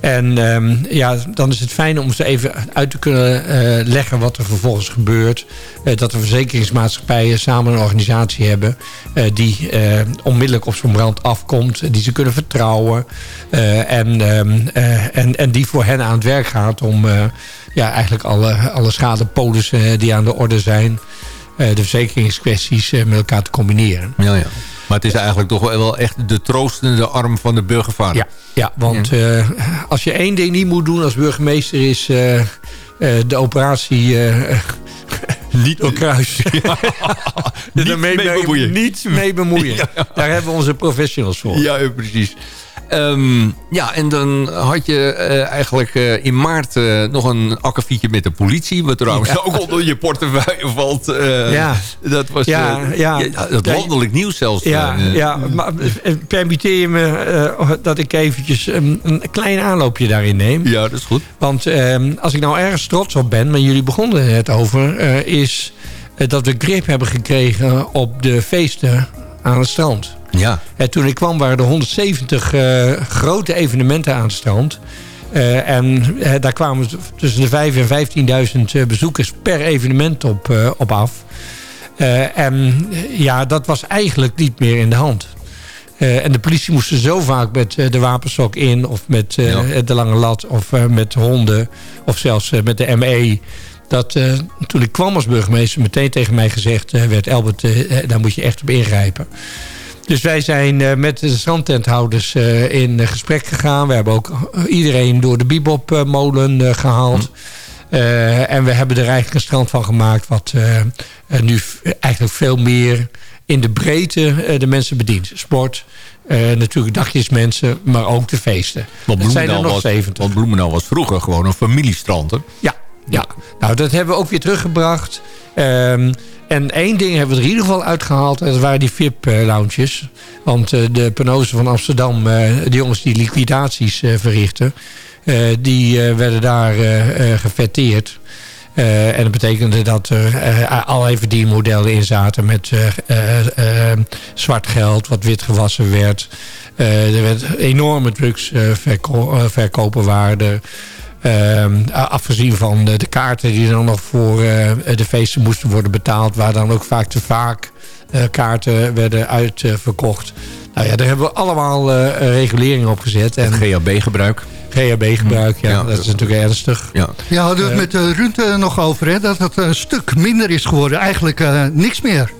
G: En um, ja, dan is het fijn om ze even uit te kunnen uh, leggen wat er vervolgens gebeurt. Uh, dat de verzekeringsmaatschappijen samen een organisatie hebben... Uh, die onmiddellijk op zo'n brand afkomt. Die ze kunnen vertrouwen. en, um, en, en die voor hen aan het werk gaat om ja, eigenlijk alle, alle schadepolissen die aan de orde zijn... de verzekeringskwesties met elkaar te combineren.
F: Ja, ja. Maar het is eigenlijk toch wel echt de troostende arm van de burgervader.
G: Ja, ja want ja. Uh, als je één ding niet moet doen als burgemeester... is uh, uh, de operatie...
F: niet op kruis. *laughs* Ja.
G: niet mee bemoeien. Niet mee bemoeien. *laughs* Ja. Daar hebben we onze professionals voor.
F: Ja, precies. Um, ja, en dan had je uh, eigenlijk uh, in maart uh, nog een akkefietje met de politie. Wat trouwens ja. ook onder je portefeuille valt. ja. Dat was
G: ja, ja.
F: ja dat landelijk nieuws zelfs.
G: Ja, ja maar permitteer je me dat ik eventjes een, een, klein aanloopje daarin neem.
F: Ja, dat is goed.
G: Want ehm, als ik nou ergens trots op ben, maar jullie begonnen het over... is dat we grip hebben gekregen op de feesten aan het strand.
F: Ja.
G: En toen ik kwam waren er 170 uh, grote evenementen aan het strand. Uh, en uh, daar kwamen tussen de 5 en 15.000 bezoekers per evenement op, op af. en ja, dat was eigenlijk niet meer in de hand. en de politie moest zo vaak met de wapenstok in... of met ja. de lange lat of met honden... of zelfs met de ME dat toen ik kwam als burgemeester meteen tegen mij gezegd werd... Albert, daar moet je echt op ingrijpen. Dus wij zijn uh, met de strandtenthouders uh, in gesprek gegaan. We hebben ook iedereen door de bebopmolen uh, gehaald. Hm. en we hebben er eigenlijk een strand van gemaakt... wat nu eigenlijk veel meer in de breedte de mensen bedient. Sport, natuurlijk dagjesmensen, maar ook de feesten.
F: Want zijn er nog was, 70. Want Bloemendaal was vroeger gewoon een familiestrand, hè?
G: Ja, ja. Nou, dat hebben we ook weer teruggebracht. Um, en één ding hebben we er in ieder geval uitgehaald. En dat waren die VIP-lounges. Want uh, de Penozen van Amsterdam, uh, de jongens die liquidaties uh, verrichten... die werden daar gefetteerd. en dat betekende dat er allerlei verdienmodellen in zaten... met zwart geld, wat wit gewassen werd. er werd enorme drugsverkopen waren Ehm, afgezien van de, kaarten die dan nog voor de feesten moesten worden betaald... waar dan ook vaak te vaak kaarten werden uitverkocht. nou ja, daar hebben we allemaal reguleringen op gezet.
F: En GHB-gebruik.
G: GHB-gebruik, ja, dat, is natuurlijk ernstig.
D: Ja, ja hadden we het met Ruud nog over, hè, dat het een stuk minder is geworden. Eigenlijk niks meer.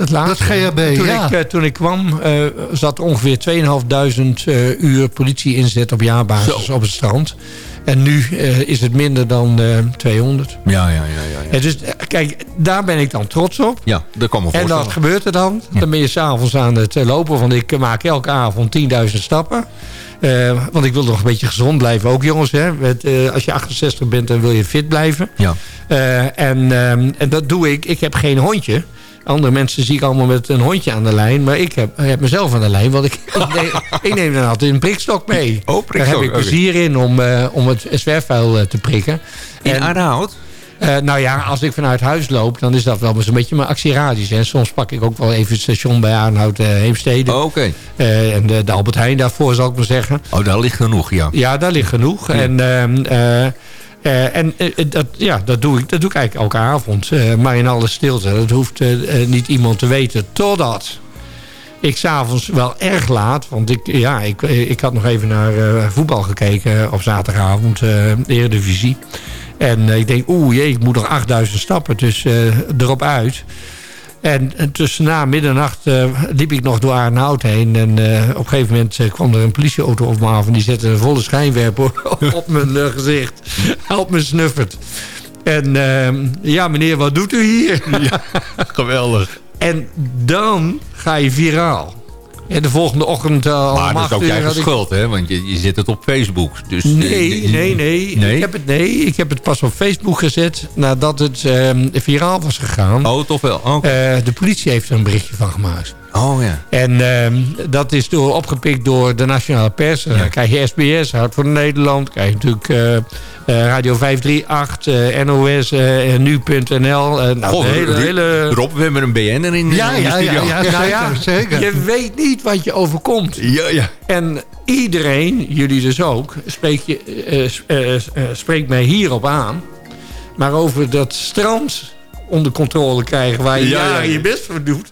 G: Dat laatste.
D: Dat GHB,
G: toen
D: ja.
G: Ik, uh, toen ik kwam, uh, zat ongeveer 2500 uh, uur politie inzet op jaarbasis Zo. op het strand. En nu is het minder dan 200.
F: Ja, ja, ja. ja, ja.
G: dus kijk, daar ben ik dan trots op.
F: Ja, dat kan me
G: En wat gebeurt er dan? Dan ben je s'avonds aan het lopen. Want ik maak elke avond 10.000 stappen. Uh, want ik wil nog een beetje gezond blijven ook, jongens. Hè? Met, uh, als je 68 bent, dan wil je fit blijven.
F: Ja.
G: Uh, en, um, en dat doe ik. Ik heb geen hondje. Andere mensen zie ik allemaal met een hondje aan de lijn. Maar ik heb, heb mezelf aan de lijn. Want ik, *laughs* ik, neem, ik neem dan altijd een prikstok mee.
F: Oh, prikstok,
G: Daar heb ik plezier in om, om het zwerfvuil te prikken.
F: In Aardehout?
G: Uh, nou ja, als ik vanuit huis loop, dan is dat wel eens een beetje mijn actieradius. En soms pak ik ook wel even het station bij Arnhout uh, Heemstede.
F: Oh.
G: Okay. Uh, en de, de, Albert Heijn daarvoor, zal ik maar zeggen.
F: Oh, daar ligt genoeg, ja.
G: Ja, daar ligt genoeg. Ja. En... Uh, en uh, dat, ja, dat, doe ik, dat doe ik eigenlijk elke avond. Uh, maar in alle stilte. Dat hoeft niet iemand te weten. Totdat ik s'avonds wel erg laat... want ik, ja, ik, ik had nog even naar voetbal gekeken op zaterdagavond. de Eredivisie. En ik denk, oeh jee, ik moet nog 8000 stappen. Dus erop uit. En, en tussen na middernacht uh, liep ik nog door Arnhout heen. En uh, op een gegeven moment uh, kwam er een politieauto op me af. En die zette een volle schijnwerper *laughs* op mijn gezicht. op mijn snuffert. En ehm, ja, meneer, wat doet u hier?
F: Ja, geweldig.
G: En dan ga je viraal. En de volgende ochtend uh,
F: Maar dat is ook je eigen schuld, hè? Want je, je zet het op Facebook. Dus,
G: nee, nee, nee, nee. Ik heb het, nee. Ik heb het pas op Facebook gezet nadat het uh, viraal was gegaan.
F: Oh, toch wel? Okay.
G: Uh, de politie heeft er een berichtje van gemaakt.
F: Oh ja.
G: En uh, dat is door, opgepikt door de nationale pers. Ja. Dan krijg je SBS, Hart voor Nederland. krijg je natuurlijk Radio 538, NOS, Nu.nl. nou,
F: Goh, hele, hele... Rob, we hebben een BN'er in,
D: ja,
F: in de
D: ja,
F: studio.
D: Ja, ja, *laughs* ja, zeker.
G: Je weet niet wat je overkomt.
F: Ja, ja.
G: En iedereen, jullie dus ook, spreekt, je, spreekt mij hierop aan. Maar over dat strand onder controle krijgen... waar je
F: Ja, ja,
G: jaren
F: ja.
G: je best voor doet...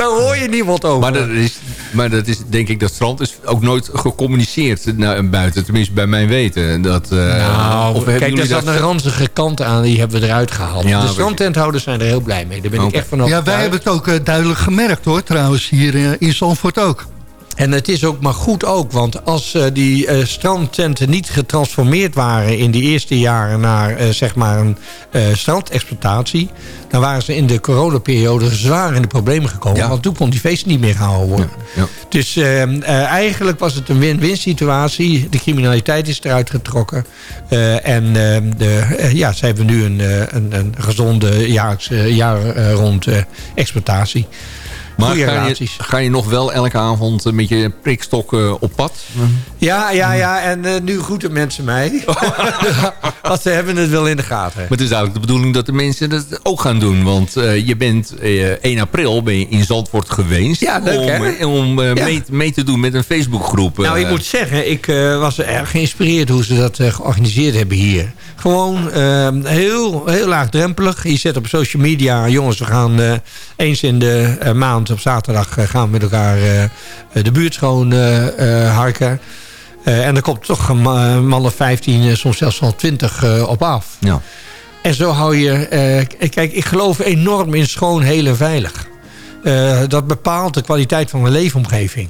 G: Daar hoor je niemand over.
F: Maar dat, is, maar dat is, denk ik, dat strand is ook nooit gecommuniceerd naar buiten. Tenminste, bij mijn weten. Dat, uh,
G: nou,
F: of hebben
G: kijk, daar
F: jullie
G: zat
F: dat-
G: een ranzige kant aan. Die hebben we eruit gehaald.
F: Ja,
G: de strandtenthouders zijn er heel blij mee. Daar ben ik echt van
D: Ja, wij hebben het ook eh, duidelijk gemerkt hoor, trouwens, hier eh, in Zandvoort ook.
G: En het is ook maar goed ook, want als eh, die eh, strandtenten niet getransformeerd waren in die eerste jaren naar eh, zeg maar een strandexploitatie, dan waren ze in de coronaperiode zwaar in de problemen gekomen.
F: Ja.
G: Want toen kon die feest niet meer gehouden worden.
F: Ja.
G: Dus eh, eh, eigenlijk was het een win-win situatie. De criminaliteit is eruit getrokken. En eh, de, ja, ze hebben nu een, een, een gezonde jaar eh, rond exploitatie.
F: Maar ga je,
G: relaties.
F: ga je nog wel elke avond eh, met je prikstok eh, op pad?
G: Ja, ja, ja. En eh, nu groeten mensen mij. *laughs* *laughs* Want ze hebben het wel in de gaten.
F: Maar het is eigenlijk de bedoeling dat de mensen dat ook gaan doen. Want je bent eh 1 april ben je in Zandvoort geweest.
G: Ja, leuk,
F: om,
G: hè?
F: Om
G: Ja.
F: mee, mee te doen met een Facebookgroep.
G: Nou, ik moet zeggen, ik was erg geïnspireerd hoe ze dat georganiseerd hebben hier. Gewoon eh, heel, heel laagdrempelig. Je zet op social media, jongens, we gaan eh, eens in de eh, maand op zaterdag eh, gaan we met elkaar de buurt schoon harken. En er komt toch een ma- man of 15, eh, soms zelfs wel 20 eh, op af.
F: Ja.
G: En zo hou je... kijk, ik geloof enorm in schoon, heel en veilig. Dat bepaalt de kwaliteit van een leefomgeving.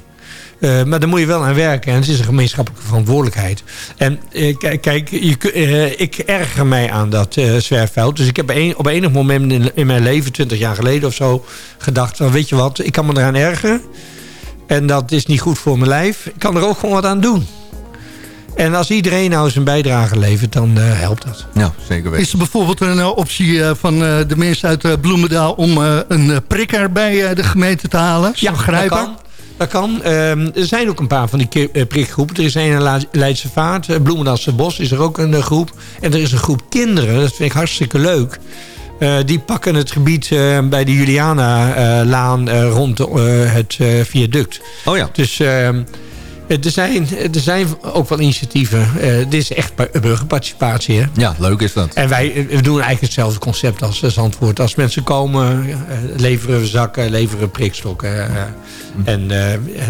G: Eh, maar daar moet je wel aan werken. En het is een gemeenschappelijke verantwoordelijkheid. En eh, kijk, je, eh, ik erger mij aan dat eh zwerfveld. Dus ik heb een, op enig moment in, in mijn leven, 20 jaar geleden of zo... gedacht, van, weet je wat, ik kan me eraan ergeren. En dat is niet goed voor mijn lijf. Ik kan er ook gewoon wat aan doen. En als iedereen nou zijn bijdrage levert, dan eh, helpt dat.
F: ja, zeker weten.
D: Is er bijvoorbeeld een optie van eh, de mensen uit eh, Bloemendaal... om eh, een prikker bij eh, de gemeente te halen? Grijper?
G: dat kan. Dat kan. Ehm, er zijn ook een paar van die eh, prikgroepen. Er is een in Leidse Vaart. eh, Bloemendaalse Bos is er ook een eh, groep. En er is een groep kinderen. Dat vind ik hartstikke leuk. Die pakken het gebied bij de Juliana-laan rond het viaduct.
F: Oh ja.
G: Dus ehm, Er zijn, er zijn ook wel initiatieven. dit is echt burgerparticipatie. Hè?
F: Ja, leuk is dat.
G: En wij we doen eigenlijk hetzelfde concept als Zandvoort. Als mensen komen, leveren we zakken, leveren prikstokken en,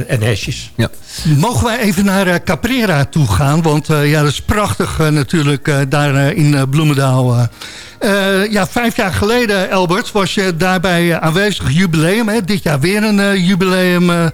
G: en hesjes.
D: Ja. Mogen wij even naar Caprera toe gaan? Want ja, dat is prachtig natuurlijk daar in Bloemendaal. ja, vijf jaar geleden, Albert, was je daarbij aanwezig. Jubileum, hè? dit jaar weer een jubileum.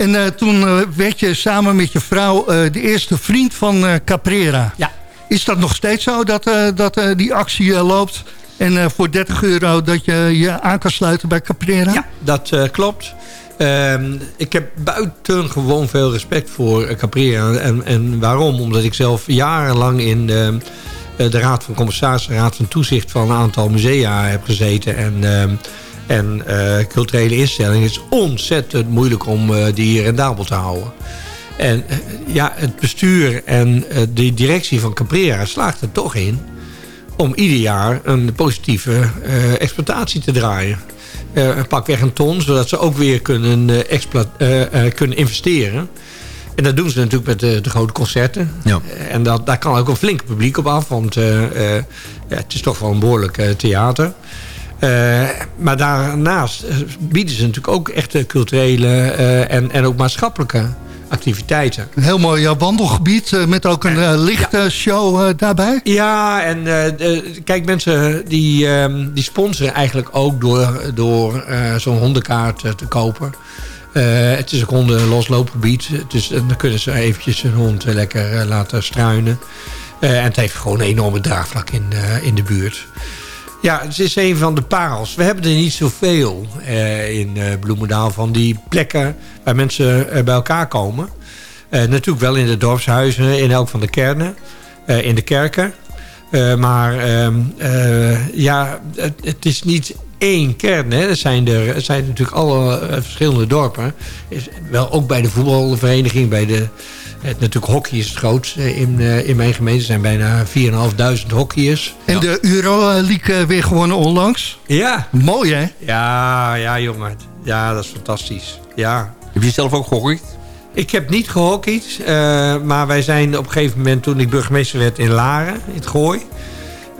D: En toen werd je samen met je vrouw de eerste vriend van Caprera.
G: Ja.
D: Is dat nog steeds zo dat, dat die actie loopt... En voor 30 euro dat je je aan kan sluiten bij Caprera?
G: Ja, dat klopt. Ehm, ik heb buitengewoon veel respect voor Caprera. En, en waarom? Omdat ik zelf jarenlang in de, de Raad van Commissarissen... Raad van Toezicht van een aantal musea heb gezeten. En, ehm, en uh, culturele instellingen. Is ontzettend moeilijk om uh, die rendabel te houden. En uh, ja, het bestuur en de directie van Caprera slaagt er toch in... om ieder jaar een positieve exploitatie te draaien uh, pakweg een ton, zodat ze ook weer kunnen, kunnen investeren. En dat doen ze natuurlijk met de, de grote concerten. Ja. En dat, daar kan ook een flink publiek op af, want ja, het is toch wel een behoorlijk theater. Maar daarnaast bieden ze natuurlijk ook echte culturele en, en ook maatschappelijke activiteiten.
D: Een heel mooi uh, wandelgebied met ook een uh, lichte show daarbij.
G: Ja, en kijk mensen die, ehm, die sponsoren eigenlijk ook door, door zo'n hondenkaart te kopen. het is ook een losloopgebied. Dus dan kunnen ze eventjes hun hond lekker laten struinen. en het heeft gewoon een enorme draagvlak in, in de buurt. Ja, het is een van de parels. We hebben er niet zoveel uh, in uh, Bloemendaal van die plekken waar mensen uh, bij elkaar komen. natuurlijk wel in de dorpshuizen, in elk van de kernen, in de kerken. maar ehm, ja, het, het, is niet één kern. Hè. Er, zijn er, er zijn natuurlijk alle verschillende dorpen. Is, wel ook bij de voetbalvereniging, bij de het, natuurlijk hockey is het grootste in, uh, in mijn gemeente. Er zijn bijna 4.500 hockeyers.
D: En de Euroleague uh, weer gewonnen onlangs?
G: Ja.
D: Mooi hè?
G: Ja, ja jongen. Ja, dat is fantastisch. Ja.
F: Heb je zelf ook gehockeyd?
G: Ik heb niet gehockeyd. Uh, maar wij zijn op een gegeven moment toen ik burgemeester werd in Laren, in het Gooi...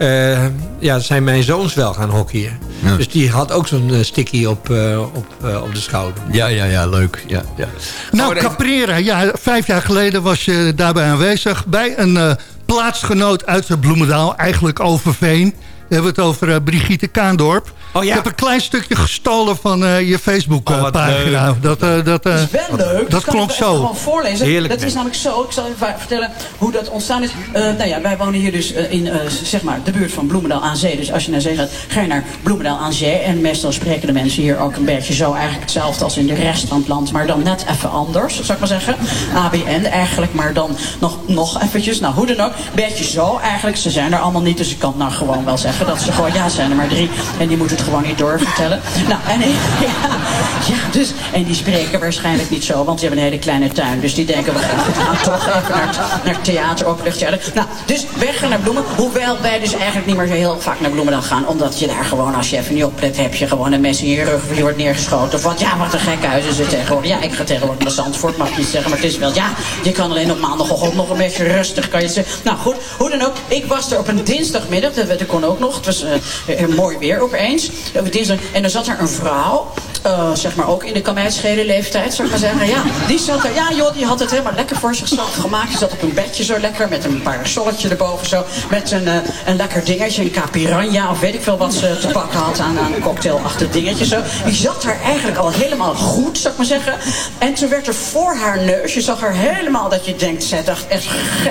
G: Uh, ja, zijn mijn zoons wel gaan hockeyen. Dus die had ook zo'n uh, sticky op, uh, op, op de schouder.
F: Ja, ja, ja, leuk. Ja, ja.
D: Nou, oh, Caprera, ja, vijf jaar geleden was je daarbij aanwezig... bij een plaatsgenoot uit Bloemendaal, eigenlijk Overveen. We hebben het over Brigitte Kaandorp. Oh, ja. Ik heb een klein stukje gestolen van uh, je Facebook-pagina. Oh, dat, uh, dat, uh,
H: dat is wel leuk.
D: Dat klonk zo.
H: gewoon voorlezen. Heerlijk. Dat is namelijk zo. Ik zal even vertellen hoe dat ontstaan is. nou ja, wij wonen hier dus in zeg maar de buurt van Bloemendaal aan Zee. Dus als je naar zee gaat, ga je naar Bloemendaal aan Zee. En meestal spreken de mensen hier ook een beetje zo eigenlijk hetzelfde als in de rest van het land. Maar dan net even anders, zou ik maar zeggen. ABN eigenlijk, maar dan nog, nog eventjes. Nou, hoe dan ook. Beetje zo eigenlijk. Ze zijn er allemaal niet, dus ik kan het nou gewoon wel zeggen. Dat ze gewoon, ja, zijn er maar drie. En die moeten gewoon niet doorvertellen. Nou, en, *laughs* ja, ja, dus, en die spreken waarschijnlijk niet zo, want die hebben een hele kleine tuin. Dus die denken, we gaan toch even naar, naar het theater, openluchttheater. Nou, dus weg naar Bloemen. Hoewel wij dus eigenlijk niet meer zo heel vaak naar Bloemen dan gaan. Omdat je daar gewoon, als je even niet oplet, heb je gewoon een mes in je rug. Of je wordt neergeschoten. Of wat, ja, wat een gek huis is het tegenwoordig. Ja, ik ga tegenwoordig naar Zandvoort, mag ik niet zeggen. Maar het is wel, ja, je kan alleen op maandagochtend nog een beetje rustig, kan je. Nou goed, hoe dan ook. Ik was er op een dinsdagmiddag, dat kon ook nog. Het was uh, mooi weer opeens. En dan zat er een vrouw, uh, zeg maar ook in de kamijtschede leeftijd, zou ik maar zeggen. Ja, die zat er, ja joh, die had het helemaal lekker voor zichzelf gemaakt. Die zat op een bedje zo lekker, met een parasolletje erboven zo. Met een, uh, een lekker dingetje, een capiranja of weet ik veel wat ze te pakken had aan, een cocktailachtig dingetje zo. Die zat er eigenlijk al helemaal goed, zou ik maar zeggen. En toen werd er voor haar neus, je zag er helemaal dat je denkt, zij dacht echt,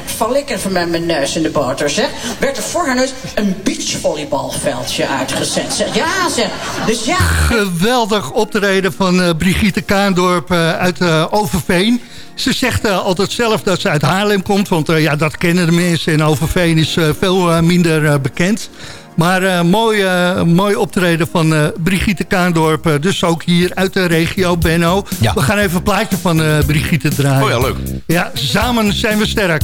H: val ik even met mijn neus in de boter, zeg. Werd er voor haar neus een beachvolleybalveldje uitgezet. Ja, zeg. Dus ja.
D: Geweldig optreden van uh, Brigitte Kaandorp uh, uit uh, Overveen. Ze zegt altijd zelf dat ze uit Haarlem komt. Want ja, dat kennen de mensen. En Overveen is veel minder bekend. Maar mooi, mooi optreden van Brigitte Kaandorp. dus ook hier uit de regio, Benno. Ja. We gaan even een plaatje van Brigitte draaien.
F: Oh ja, leuk.
D: Ja, samen zijn we sterk.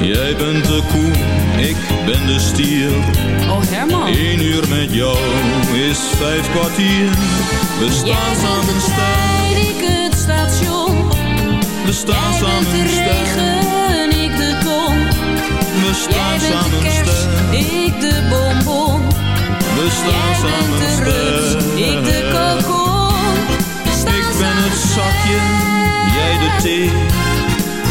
I: Jij bent de koe, ik ben de stier.
J: Oh Herman.
I: Eén uur met jou is vijf kwartier. We staan samen
J: bent trein, ik het station.
I: we staan
J: Jij
I: samen
J: bent de regen, ik de kom.
I: We
J: Jij
I: staan
J: bent de
I: samen sterk,
J: ik de bonbon.
I: we staan
J: Jij
I: samen
J: bent de rups, ik de kokon.
I: Ik ben het zakje, jij de thee.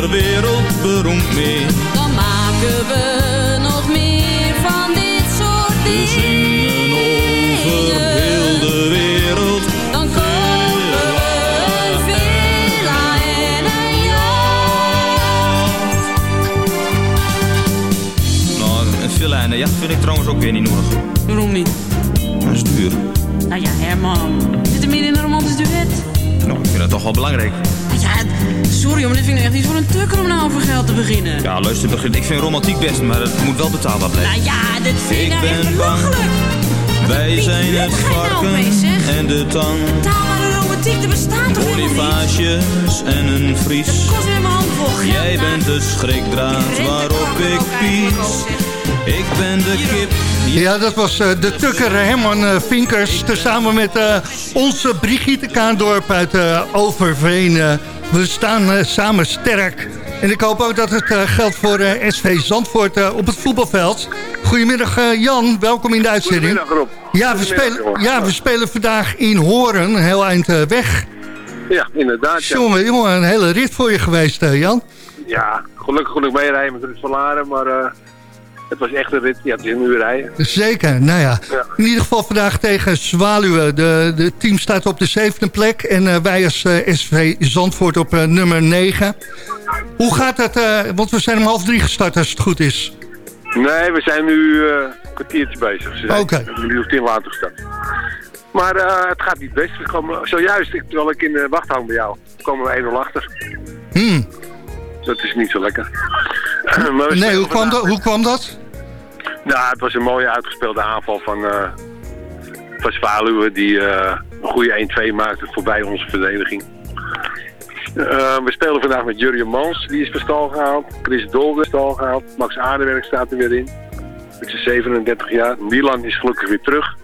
I: Der wereld beroemd mee. Luister, ik vind romantiek best, maar het moet wel betaalbaar blijven.
J: Nou ja, dit vind ik,
I: Ik
J: nou echt
I: ben bang.
J: belachelijk.
I: Wij zijn het
J: nou
I: varken en de tang.
J: Betaalbare romantiek, er bestaat toch helemaal niet?
I: Bonifages en een vries.
J: Dat kost weer mijn hand vol geld.
I: Jij bent de schrikdraad waarop ik pies. Ik ben de kip.
D: Ja, dat was eh, de tukker Herman eh, Vinkers. Tezamen met eh, onze Brigitte Kaandorp uit eh, Overveen. We staan samen sterk. En ik hoop ook dat het eh, geldt voor eh, SV Zandvoort eh, op het voetbalveld. Goedemiddag Jan, welkom in de uitzending.
K: Goedemiddag Rob.
D: Ja, we spelen, ja, we spelen vandaag in Horen, heel eind weg.
K: Ja, inderdaad. Ja,
D: Jongen, jongen, een hele rit voor je geweest, Jan.
K: ja gelukkig kon ik meerijden met Rut van Laren, maar het was echt een rit. Ja, het is een uur rijden.
D: Zeker, nou ja.
K: Ja.
D: In ieder geval vandaag tegen Zwaluwe. De, de team staat op de zevende plek en wij als SV Zandvoort op nummer 9. Hoe gaat het? eh, want we zijn om half drie gestart als het goed is.
K: Nee, we zijn nu eh, een kwartiertje bezig. Ze zijn
D: Oké.
K: een minuut of tien later gestart. Maar eh, het gaat niet best. We komen, zojuist, ik, terwijl ik in de wacht hang bij jou, komen we 1-0 achter.
D: Hmm.
K: Dat is niet zo lekker. *clears throat* Maar we
D: Nee, hoe kwam, dat, hoe kwam dat?
K: Nou, het was een mooie uitgespeelde aanval van, eh van Zwaluwe die een goede 1-2 maakte voorbij onze verdediging. Eh, we spelen vandaag met Jurjen Mans, die is van stal gehaald. Chris Dolder is stal gehaald. Max Aardenwerk staat er weer in. Met zijn 37 jaar. Milan is gelukkig weer terug.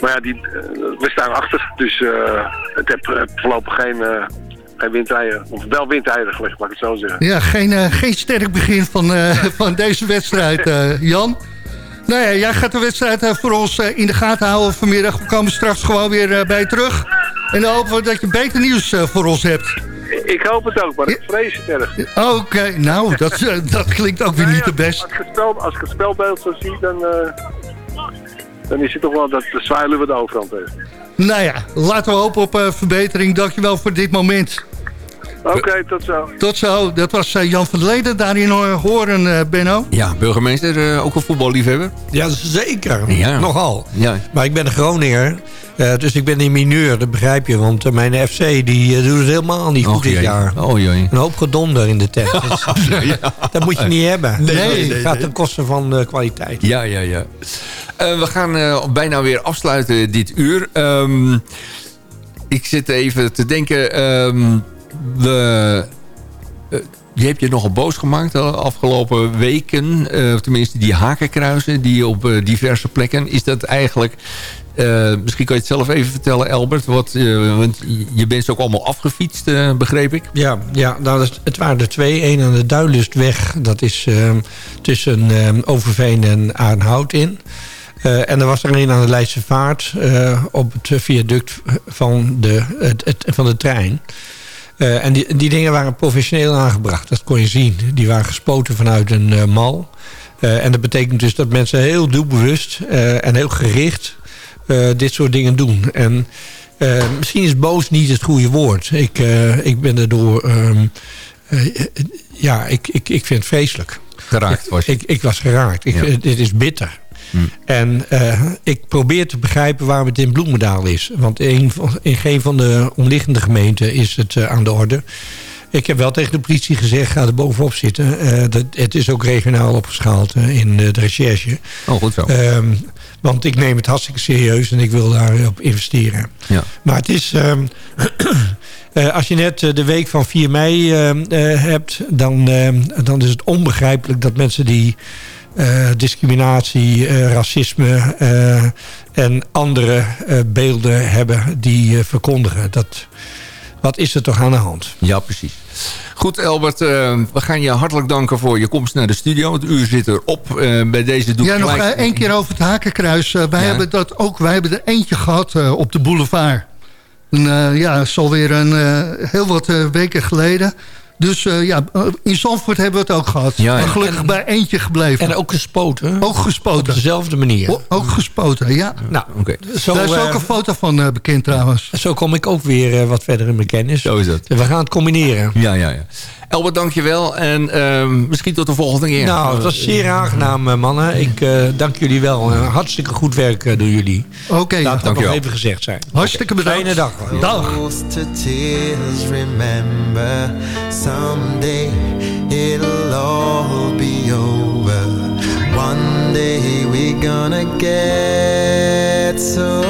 K: Maar ja, die, eh, we staan achter. Dus eh, het heeft voorlopig geen, eh geen. Of wel windeieren gelegd, laat ik het zo zeggen.
D: Ja, geen, geen sterk begin van, *laughs* van deze wedstrijd, Jan. Nou ja, jij gaat de wedstrijd eh, voor ons eh, in de gaten houden vanmiddag. We komen straks gewoon weer eh, bij je terug. En dan hopen we dat je beter nieuws voor ons hebt.
K: Ik hoop het ook, maar ik vrees het erg.
D: Oké, nou, dat, *laughs* dat klinkt ook weer
K: Nou
D: niet de best.
K: Als ik het, spel, als spelbeeld zo zie, dan, eh, dan is het toch wel dat de Zwaluwe de overhand heeft.
D: Nou ja, laten we hopen op eh, verbetering. Dankjewel voor dit moment.
K: Oké, tot zo.
D: Tot zo, dat was eh, Jan van der Leden daar in eh, Horen, eh, Benno.
F: Ja, burgemeester, eh, ook een voetballiefhebber.
G: Ja, zeker.
F: Ja.
G: Nogal.
F: Ja.
G: Maar ik ben een Groninger. Uh, dus ik ben in mineur, dat begrijp je. Want uh, mijn FC die uh, doet het helemaal niet goed dit jaar.
F: Oh jee.
G: Een hoop gedonder in de tent. *laughs* Dat moet je niet hebben.
F: Nee, nee, nee,
G: Het gaat ten koste van de kwaliteit.
F: Ja, ja, ja. Eh, we gaan eh, bijna weer afsluiten dit uur. Ehm, ik zit even te denken... we, eh, je hebt je nogal boos gemaakt de afgelopen weken. eh, tenminste, die hakenkruisen die op eh, diverse plekken. Is dat eigenlijk... misschien kan je het zelf even vertellen, Albert. Wat, want je bent ze ook allemaal afgefietst, begreep ik.
G: Ja, ja nou, het waren er twee. Eén aan de Duilustweg. Dat is ehm, tussen ehm, Overveen en Aardenhout in. En er was er een aan de Leidse Vaart op het viaduct van de, het- van de trein. Eh, en die, die dingen waren professioneel aangebracht. Dat kon je zien. Die waren gespoten vanuit een eh, mal. Eh, en dat betekent dus dat mensen heel doelbewust en heel gericht dit soort dingen doen. En misschien is boos niet het goede woord. Ik, ik ben erdoor... ehm, eh, ja, ik, ik, ik vind het vreselijk.
F: Geraakt was je.
G: Ik, ik was geraakt. Ik,
F: Ja.
G: Dit is bitter. En eh, ik probeer te begrijpen waarom het in Bloemendaal is. Want in, in geen van de omliggende gemeenten is het eh, aan de orde. Ik heb wel tegen de politie gezegd, ga er bovenop zitten. Eh, dat, het is ook regionaal opgeschaald in de recherche.
F: Oh, goed zo.
G: Ehm, want ik neem het hartstikke serieus en ik wil daarop investeren.
F: Ja.
G: Maar het is... ehm, *clears throat* eh, als je net de week van 4 mei ehm, eh, hebt... Dan, dan is het onbegrijpelijk dat mensen die... eh, discriminatie, eh, racisme eh, en andere eh, beelden hebben die verkondigen. Dat, wat is er toch aan de hand?
F: Ja, precies. Goed, Albert, eh, we gaan je hartelijk danken voor je komst naar de studio. Het uur zit erop. Eh bij deze doe ik
D: Ja, nog
F: gelijk-
D: één keer over het Hakenkruis. Wij,
F: Ja.
D: hebben dat ook, wij hebben er eentje gehad eh, op de boulevard. En, eh, ja, dat is alweer een, eh, heel wat eh, weken geleden. Dus eh, ja, eh, in Zandvoort hebben we het ook gehad.
F: Ja.
D: Maar gelukkig bij eentje gebleven.
G: En ook gespoten.
D: ook gespoten.
G: Op dezelfde manier.
D: O- ook gespoten, ja.
G: Nou,
F: Oké,
G: zo,
D: Daar is ook
G: eh,
D: een foto van eh, bekend trouwens.
G: zo kom ik ook weer eh, wat verder in mijn kennis.
F: zo is het.
G: We gaan het combineren.
F: Ja, ja, ja. Albert, dankjewel. En ehm, misschien tot de volgende keer.
G: Nou, het was zeer aangenaam, eh, mannen. Ik eh, dank jullie wel. Eh, hartstikke goed werk doen jullie.
D: Oké,
G: Laat dat nog even gezegd zijn.
D: hartstikke bedankt.
G: Fijne dag.
D: Dag.
L: Close to tears, remember someday it'll all be over. One day we're gonna get so